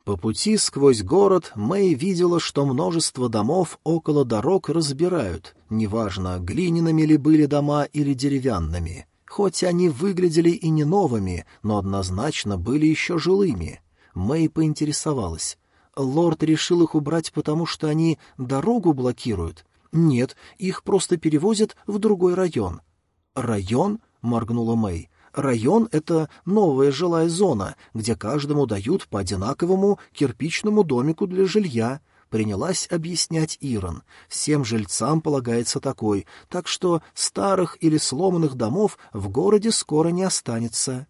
По пути сквозь город Мэй видела, что множество домов около дорог разбирают, неважно, глиняными ли были дома или деревянными — Хоть они выглядели и не новыми, но однозначно были еще жилыми. Мэй поинтересовалась. Лорд решил их убрать, потому что они дорогу блокируют? Нет, их просто перевозят в другой район. «Район?» — моргнула Мэй. «Район — это новая жилая зона, где каждому дают по одинаковому кирпичному домику для жилья принялась объяснять Ирон. Всем жильцам полагается такой, так что старых или сломанных домов в городе скоро не останется.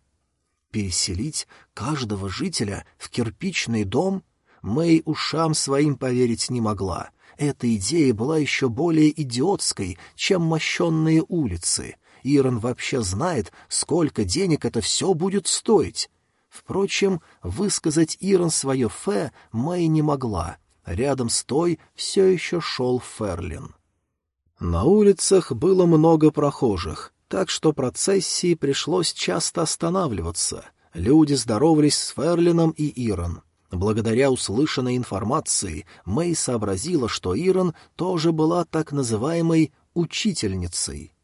Переселить каждого жителя в кирпичный дом? Мэй ушам своим поверить не могла. Эта идея была еще более идиотской, чем мощенные улицы. Ирон вообще знает, сколько денег это все будет стоить. Впрочем, высказать Ирон свое «фе» Мэй не могла. Рядом с той все еще шел Ферлин. На улицах было много прохожих, так что процессии пришлось часто останавливаться. Люди здоровались с Ферлином и Ирон. Благодаря услышанной информации Мэй сообразила, что Ирон тоже была так называемой «учительницей».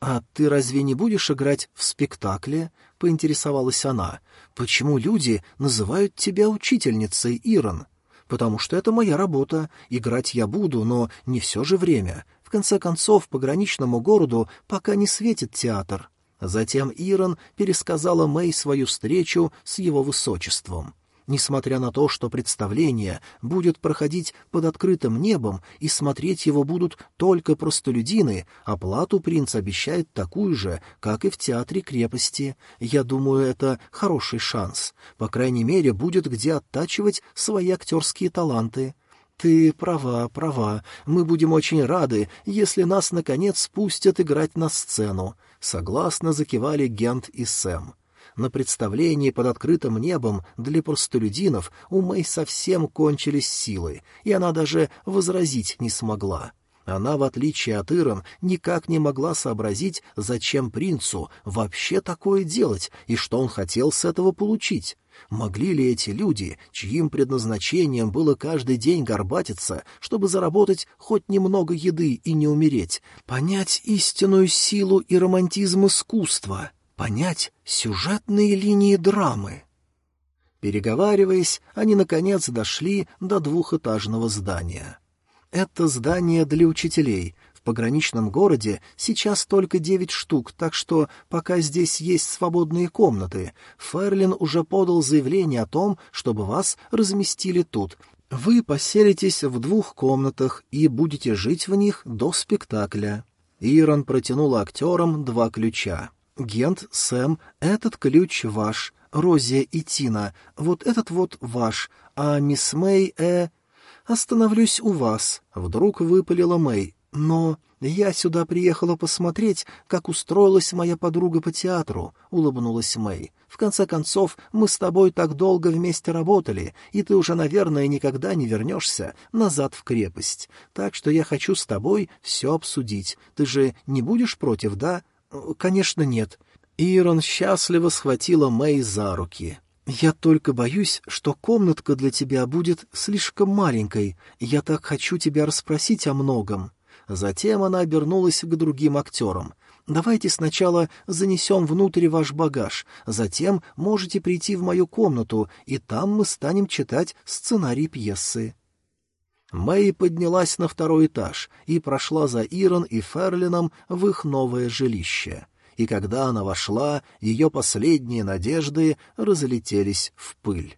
«А ты разве не будешь играть в спектакле?» — поинтересовалась она. «Почему люди называют тебя учительницей, Ирон?» потому что это моя работа. Играть я буду, но не все же время. В конце концов, пограничному городу пока не светит театр». Затем Ирон пересказала Мэй свою встречу с его высочеством. Несмотря на то, что представление будет проходить под открытым небом и смотреть его будут только простолюдины, оплату принц обещает такую же, как и в театре крепости. Я думаю, это хороший шанс. По крайней мере, будет где оттачивать свои актерские таланты. «Ты права, права. Мы будем очень рады, если нас, наконец, спустят играть на сцену», — согласно закивали Гент и Сэм на представлении под открытым небом для простолюдинов у Мэй совсем кончились силы, и она даже возразить не смогла. Она, в отличие от Ирон, никак не могла сообразить, зачем принцу вообще такое делать и что он хотел с этого получить. Могли ли эти люди, чьим предназначением было каждый день горбатиться, чтобы заработать хоть немного еды и не умереть, понять истинную силу и романтизм искусства? Понять сюжетные линии драмы. Переговариваясь, они, наконец, дошли до двухэтажного здания. Это здание для учителей. В пограничном городе сейчас только девять штук, так что пока здесь есть свободные комнаты, Ферлин уже подал заявление о том, чтобы вас разместили тут. Вы поселитесь в двух комнатах и будете жить в них до спектакля. Ирон протянул актерам два ключа. Гент, Сэм, этот ключ ваш. Розия и Тина, вот этот вот ваш. А мисс Мэй, э... Остановлюсь у вас. Вдруг выпалила Мэй. Но я сюда приехала посмотреть, как устроилась моя подруга по театру, улыбнулась Мэй. В конце концов, мы с тобой так долго вместе работали, и ты уже, наверное, никогда не вернешься назад в крепость. Так что я хочу с тобой все обсудить. Ты же не будешь против, да? «Конечно, нет». Ирон счастливо схватила Мэй за руки. «Я только боюсь, что комнатка для тебя будет слишком маленькой. Я так хочу тебя расспросить о многом». Затем она обернулась к другим актерам. «Давайте сначала занесем внутрь ваш багаж, затем можете прийти в мою комнату, и там мы станем читать сценарий пьесы». Мэй поднялась на второй этаж и прошла за Ирон и Ферлином в их новое жилище. И когда она вошла, ее последние надежды разлетелись в пыль.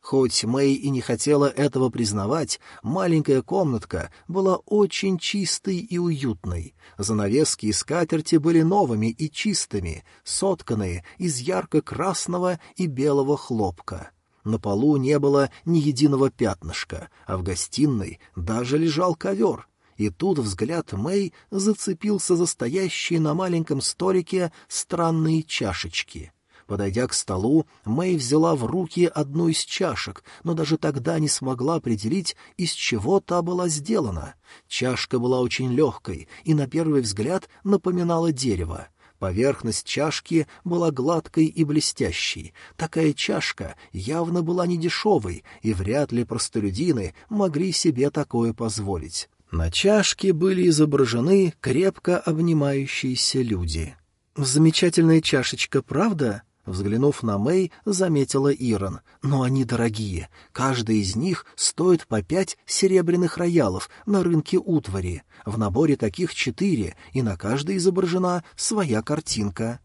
Хоть Мэй и не хотела этого признавать, маленькая комнатка была очень чистой и уютной. Занавески и скатерти были новыми и чистыми, сотканные из ярко-красного и белого хлопка. На полу не было ни единого пятнышка, а в гостиной даже лежал ковер. И тут взгляд Мэй зацепился за стоящие на маленьком столике странные чашечки. Подойдя к столу, Мэй взяла в руки одну из чашек, но даже тогда не смогла определить, из чего та была сделана. Чашка была очень легкой и, на первый взгляд, напоминала дерево. Поверхность чашки была гладкой и блестящей. Такая чашка явно была недешевой, и вряд ли простолюдины могли себе такое позволить. На чашке были изображены крепко обнимающиеся люди. «Замечательная чашечка, правда?» Взглянув на Мэй, заметила Ирон. «Но они дорогие. Каждый из них стоит по пять серебряных роялов на рынке утвари. В наборе таких четыре, и на каждой изображена своя картинка».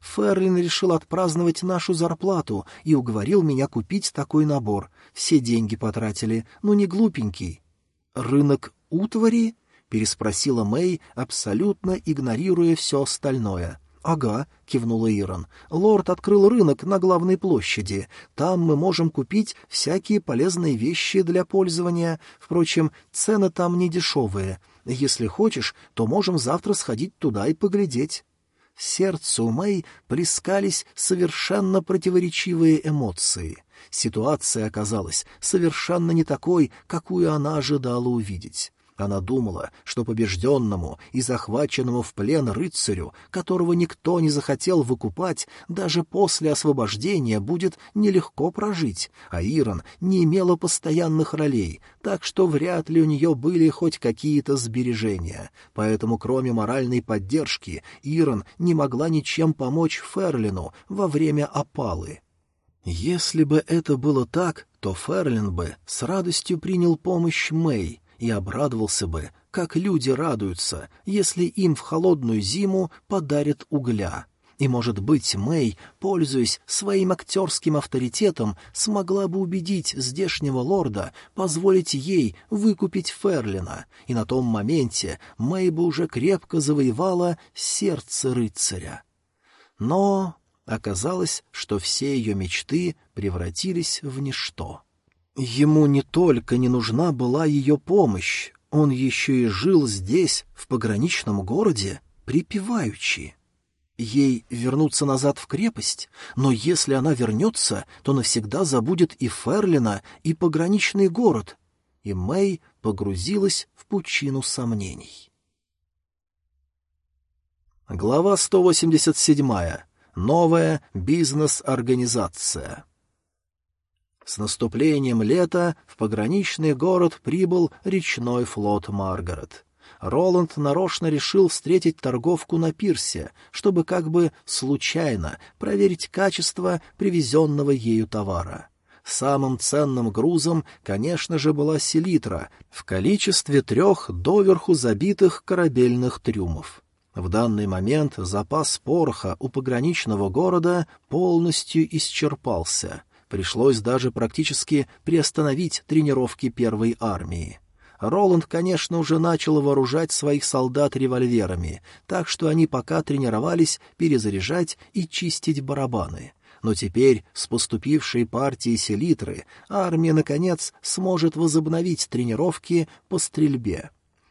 Ферлин решил отпраздновать нашу зарплату и уговорил меня купить такой набор. Все деньги потратили, но не глупенький. «Рынок утвари?» — переспросила Мэй, абсолютно игнорируя все остальное. «Ага», — кивнула Ирон. «Лорд открыл рынок на главной площади. Там мы можем купить всякие полезные вещи для пользования. Впрочем, цены там не дешевые. Если хочешь, то можем завтра сходить туда и поглядеть». В сердце у Мэй плескались совершенно противоречивые эмоции. Ситуация оказалась совершенно не такой, какую она ожидала увидеть. Она думала, что побежденному и захваченному в плен рыцарю, которого никто не захотел выкупать, даже после освобождения будет нелегко прожить, а Ирон не имела постоянных ролей, так что вряд ли у нее были хоть какие-то сбережения. Поэтому, кроме моральной поддержки, Ирон не могла ничем помочь Ферлину во время опалы. Если бы это было так, то Ферлин бы с радостью принял помощь Мэй, и обрадовался бы, как люди радуются, если им в холодную зиму подарят угля. И, может быть, Мэй, пользуясь своим актерским авторитетом, смогла бы убедить здешнего лорда позволить ей выкупить Ферлина, и на том моменте Мэй бы уже крепко завоевала сердце рыцаря. Но оказалось, что все ее мечты превратились в ничто. Ему не только не нужна была ее помощь, он еще и жил здесь, в пограничном городе, припеваючи. Ей вернуться назад в крепость, но если она вернется, то навсегда забудет и Ферлина, и пограничный город. И Мэй погрузилась в пучину сомнений. Глава 187. Новая бизнес-организация. С наступлением лета в пограничный город прибыл речной флот Маргарет. Роланд нарочно решил встретить торговку на пирсе, чтобы как бы случайно проверить качество привезенного ею товара. Самым ценным грузом, конечно же, была селитра в количестве трех доверху забитых корабельных трюмов. В данный момент запас пороха у пограничного города полностью исчерпался — Пришлось даже практически приостановить тренировки первой армии. Роланд, конечно, уже начал вооружать своих солдат револьверами, так что они пока тренировались перезаряжать и чистить барабаны. Но теперь, с поступившей партией селитры, армия, наконец, сможет возобновить тренировки по стрельбе.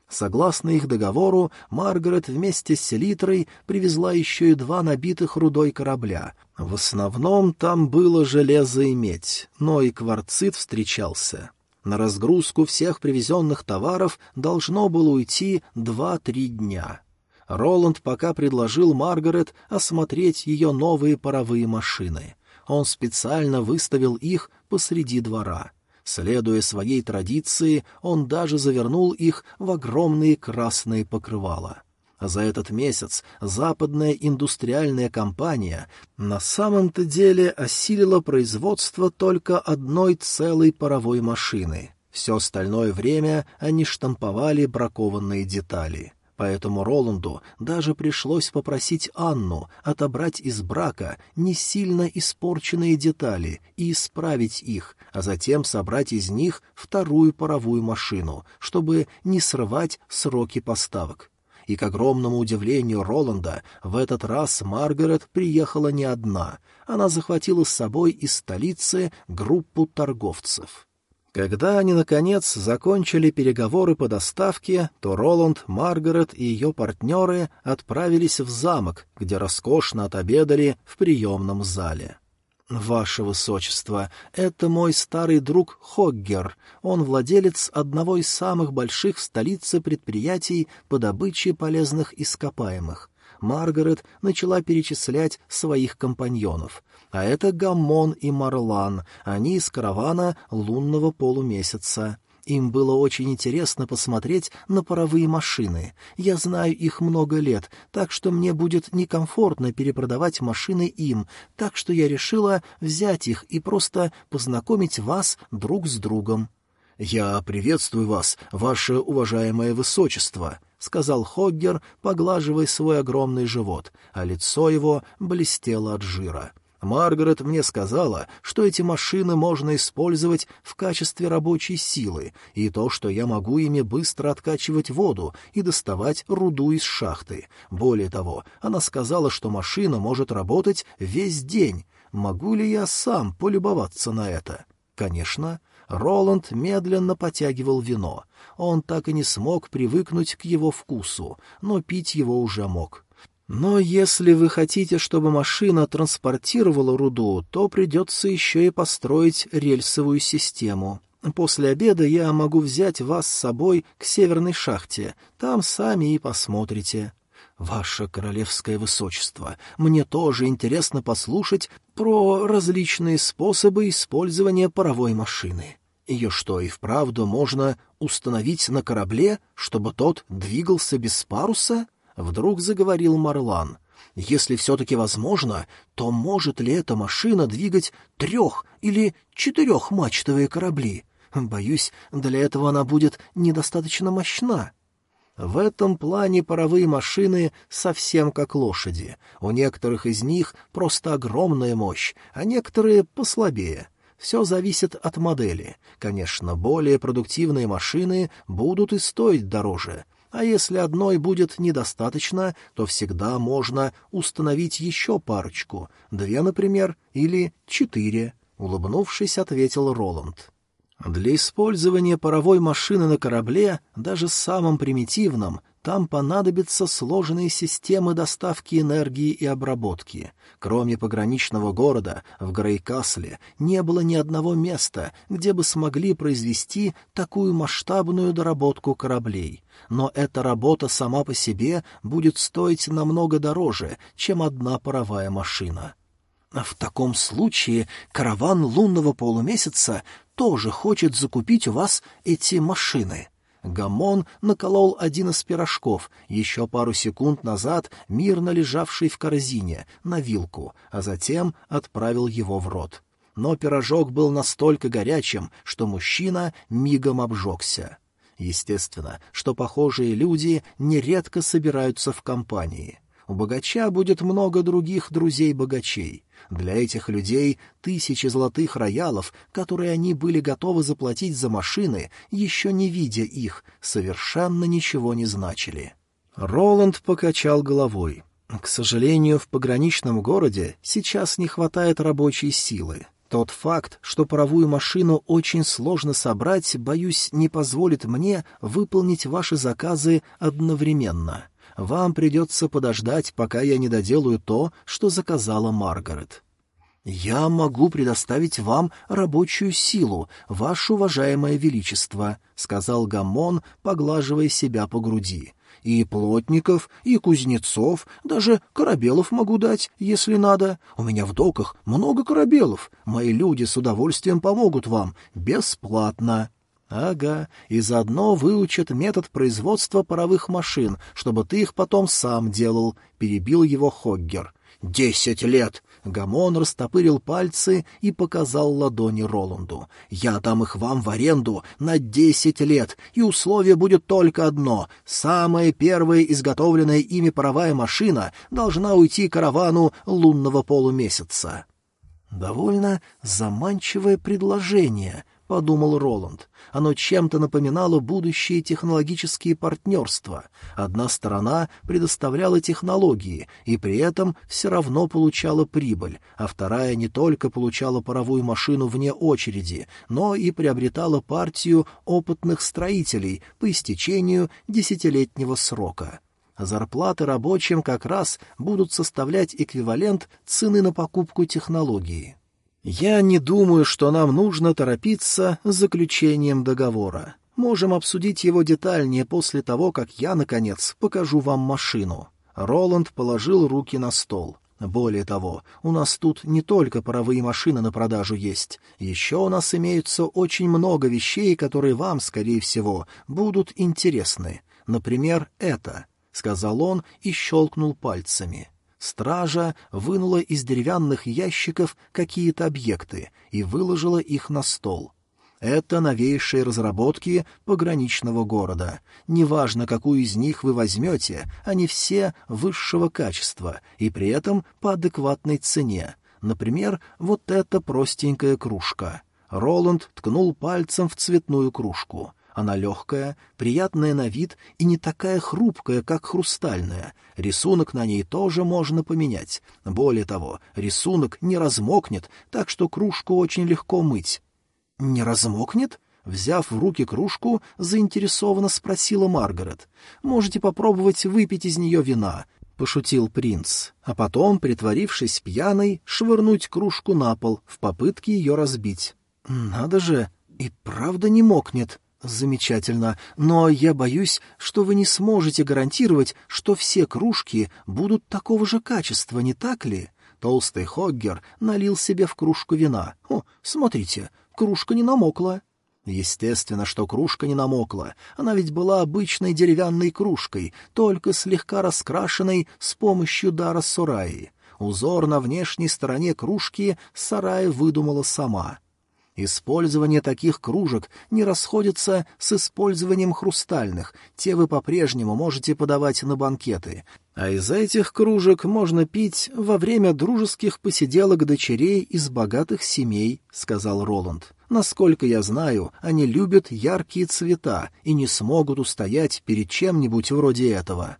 Согласно их договору, Маргарет вместе с селитрой привезла еще и два набитых рудой корабля. В основном там было железо и медь, но и кварцит встречался. На разгрузку всех привезенных товаров должно было уйти два-три дня. Роланд пока предложил Маргарет осмотреть ее новые паровые машины. Он специально выставил их посреди двора. Следуя своей традиции, он даже завернул их в огромные красные покрывала. За этот месяц западная индустриальная компания на самом-то деле осилила производство только одной целой паровой машины. Все остальное время они штамповали бракованные детали. Поэтому Роланду даже пришлось попросить Анну отобрать из брака не сильно испорченные детали и исправить их, а затем собрать из них вторую паровую машину, чтобы не срывать сроки поставок и, к огромному удивлению Роланда, в этот раз Маргарет приехала не одна. Она захватила с собой из столицы группу торговцев. Когда они, наконец, закончили переговоры по доставке, то Роланд, Маргарет и ее партнеры отправились в замок, где роскошно отобедали в приемном зале. «Ваше Высочество, это мой старый друг Хоггер. Он владелец одного из самых больших в столице предприятий по добыче полезных ископаемых. Маргарет начала перечислять своих компаньонов. А это Гаммон и Марлан, они из каравана лунного полумесяца. Им было очень интересно посмотреть на паровые машины. Я знаю их много лет, так что мне будет некомфортно перепродавать машины им, так что я решила взять их и просто познакомить вас друг с другом. «Я приветствую вас, ваше уважаемое высочество», — сказал Хоггер, поглаживая свой огромный живот, а лицо его блестело от жира. — Маргарет мне сказала, что эти машины можно использовать в качестве рабочей силы, и то, что я могу ими быстро откачивать воду и доставать руду из шахты. Более того, она сказала, что машина может работать весь день. Могу ли я сам полюбоваться на это? Конечно. Роланд медленно потягивал вино. Он так и не смог привыкнуть к его вкусу, но пить его уже мог. Но если вы хотите, чтобы машина транспортировала руду, то придется еще и построить рельсовую систему. После обеда я могу взять вас с собой к северной шахте, там сами и посмотрите. Ваше королевское высочество, мне тоже интересно послушать про различные способы использования паровой машины. Ее что, и вправду можно установить на корабле, чтобы тот двигался без паруса?» Вдруг заговорил Марлан. «Если все-таки возможно, то может ли эта машина двигать трех- или четырехмачтовые корабли? Боюсь, для этого она будет недостаточно мощна». В этом плане паровые машины совсем как лошади. У некоторых из них просто огромная мощь, а некоторые послабее. Все зависит от модели. Конечно, более продуктивные машины будут и стоить дороже — а если одной будет недостаточно, то всегда можно установить еще парочку, две, например, или четыре, — улыбнувшись, ответил Роланд. Для использования паровой машины на корабле, даже самым примитивном, там понадобятся сложные системы доставки энергии и обработки. Кроме пограничного города, в Грейкасле не было ни одного места, где бы смогли произвести такую масштабную доработку кораблей. Но эта работа сама по себе будет стоить намного дороже, чем одна паровая машина. В таком случае караван лунного полумесяца тоже хочет закупить у вас эти машины. Гамон наколол один из пирожков, еще пару секунд назад мирно лежавший в корзине, на вилку, а затем отправил его в рот. Но пирожок был настолько горячим, что мужчина мигом обжегся. Естественно, что похожие люди нередко собираются в компании. У богача будет много других друзей-богачей. Для этих людей тысячи золотых роялов, которые они были готовы заплатить за машины, еще не видя их, совершенно ничего не значили. Роланд покачал головой. К сожалению, в пограничном городе сейчас не хватает рабочей силы. Тот факт, что паровую машину очень сложно собрать, боюсь, не позволит мне выполнить ваши заказы одновременно. Вам придется подождать, пока я не доделаю то, что заказала Маргарет. «Я могу предоставить вам рабочую силу, ваше уважаемое величество», — сказал Гамон, поглаживая себя по груди. И плотников, и кузнецов, даже корабелов могу дать, если надо. У меня в доках много корабелов. Мои люди с удовольствием помогут вам, бесплатно». «Ага, и заодно выучат метод производства паровых машин, чтобы ты их потом сам делал», — перебил его Хоггер. «Десять лет!» — Гамон растопырил пальцы и показал ладони Роланду. «Я дам их вам в аренду на десять лет, и условие будет только одно. Самая первая изготовленная ими паровая машина должна уйти каравану лунного полумесяца». Довольно заманчивое предложение —— подумал Роланд. Оно чем-то напоминало будущие технологические партнерства. Одна сторона предоставляла технологии и при этом все равно получала прибыль, а вторая не только получала паровую машину вне очереди, но и приобретала партию опытных строителей по истечению десятилетнего срока. Зарплаты рабочим как раз будут составлять эквивалент цены на покупку технологии. Я не думаю, что нам нужно торопиться с заключением договора. Можем обсудить его детальнее после того, как я, наконец, покажу вам машину. Роланд положил руки на стол. Более того, у нас тут не только паровые машины на продажу есть. Еще у нас имеются очень много вещей, которые вам, скорее всего, будут интересны. Например, это, — сказал он и щелкнул пальцами. — Стража вынула из деревянных ящиков какие-то объекты и выложила их на стол. Это новейшие разработки пограничного города. Неважно, какую из них вы возьмете, они все высшего качества и при этом по адекватной цене. Например, вот эта простенькая кружка. Роланд ткнул пальцем в цветную кружку. Она легкая, приятная на вид и не такая хрупкая, как хрустальная. Рисунок на ней тоже можно поменять. Более того, рисунок не размокнет, так что кружку очень легко мыть. «Не размокнет?» Взяв в руки кружку, заинтересованно спросила Маргарет. «Можете попробовать выпить из нее вина», — пошутил принц, а потом, притворившись пьяной, швырнуть кружку на пол в попытке ее разбить. «Надо же, и правда не мокнет», «Замечательно, но я боюсь, что вы не сможете гарантировать, что все кружки будут такого же качества, не так ли?» Толстый Хоггер налил себе в кружку вина. «О, смотрите, кружка не намокла». Естественно, что кружка не намокла. Она ведь была обычной деревянной кружкой, только слегка раскрашенной с помощью дара Сураи. Узор на внешней стороне кружки Сарая выдумала сама — Использование таких кружек не расходится с использованием хрустальных, те вы по-прежнему можете подавать на банкеты. А из этих кружек можно пить во время дружеских посиделок дочерей из богатых семей, — сказал Роланд. Насколько я знаю, они любят яркие цвета и не смогут устоять перед чем-нибудь вроде этого.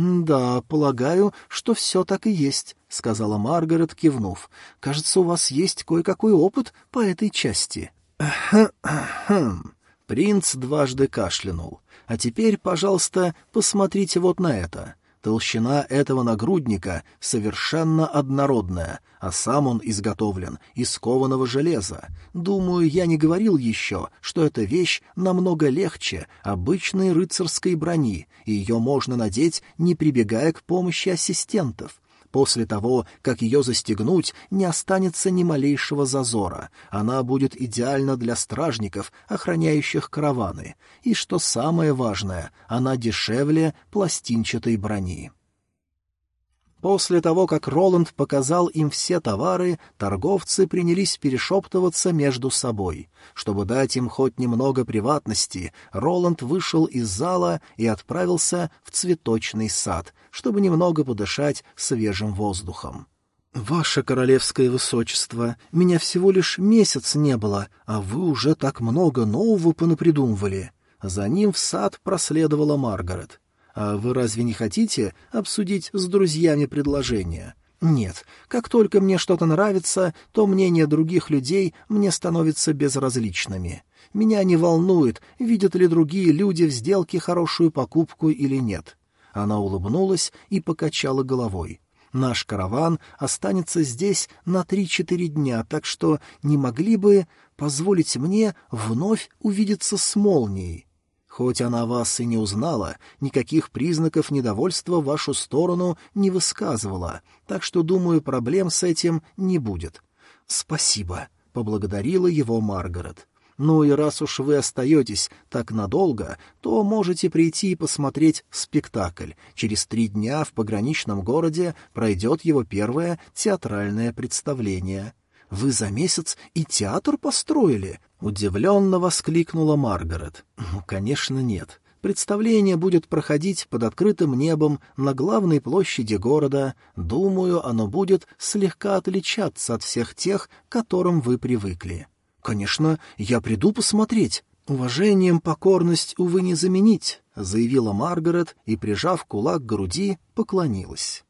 «Да, полагаю, что все так и есть», — сказала Маргарет, кивнув. «Кажется, у вас есть кое-какой опыт по этой части». «Хм-хм». Принц дважды кашлянул. «А теперь, пожалуйста, посмотрите вот на это. Толщина этого нагрудника совершенно однородная, а сам он изготовлен из кованого железа. Думаю, я не говорил еще, что эта вещь намного легче обычной рыцарской брони, и ее можно надеть, не прибегая к помощи ассистентов. После того, как ее застегнуть, не останется ни малейшего зазора. Она будет идеальна для стражников, охраняющих караваны. И, что самое важное, она дешевле пластинчатой брони. После того, как Роланд показал им все товары, торговцы принялись перешептываться между собой. Чтобы дать им хоть немного приватности, Роланд вышел из зала и отправился в цветочный сад, чтобы немного подышать свежим воздухом. «Ваше королевское высочество, меня всего лишь месяц не было, а вы уже так много нового понапридумывали». За ним в сад проследовала Маргарет. А вы разве не хотите обсудить с друзьями предложение? Нет, как только мне что-то нравится, то мнения других людей мне становятся безразличными. Меня не волнует, видят ли другие люди в сделке хорошую покупку или нет. Она улыбнулась и покачала головой. Наш караван останется здесь на три-четыре дня, так что не могли бы позволить мне вновь увидеться с молнией. Хоть она вас и не узнала, никаких признаков недовольства в вашу сторону не высказывала, так что, думаю, проблем с этим не будет. — Спасибо, — поблагодарила его Маргарет. — Ну и раз уж вы остаетесь так надолго, то можете прийти и посмотреть спектакль. Через три дня в пограничном городе пройдет его первое театральное представление. Вы за месяц и театр построили? Удивленно воскликнула Маргарет. «Ну, конечно, нет. Представление будет проходить под открытым небом на главной площади города. Думаю, оно будет слегка отличаться от всех тех, к которым вы привыкли. Конечно, я приду посмотреть. Уважением покорность, увы, не заменить», — заявила Маргарет и, прижав кулак к груди, поклонилась.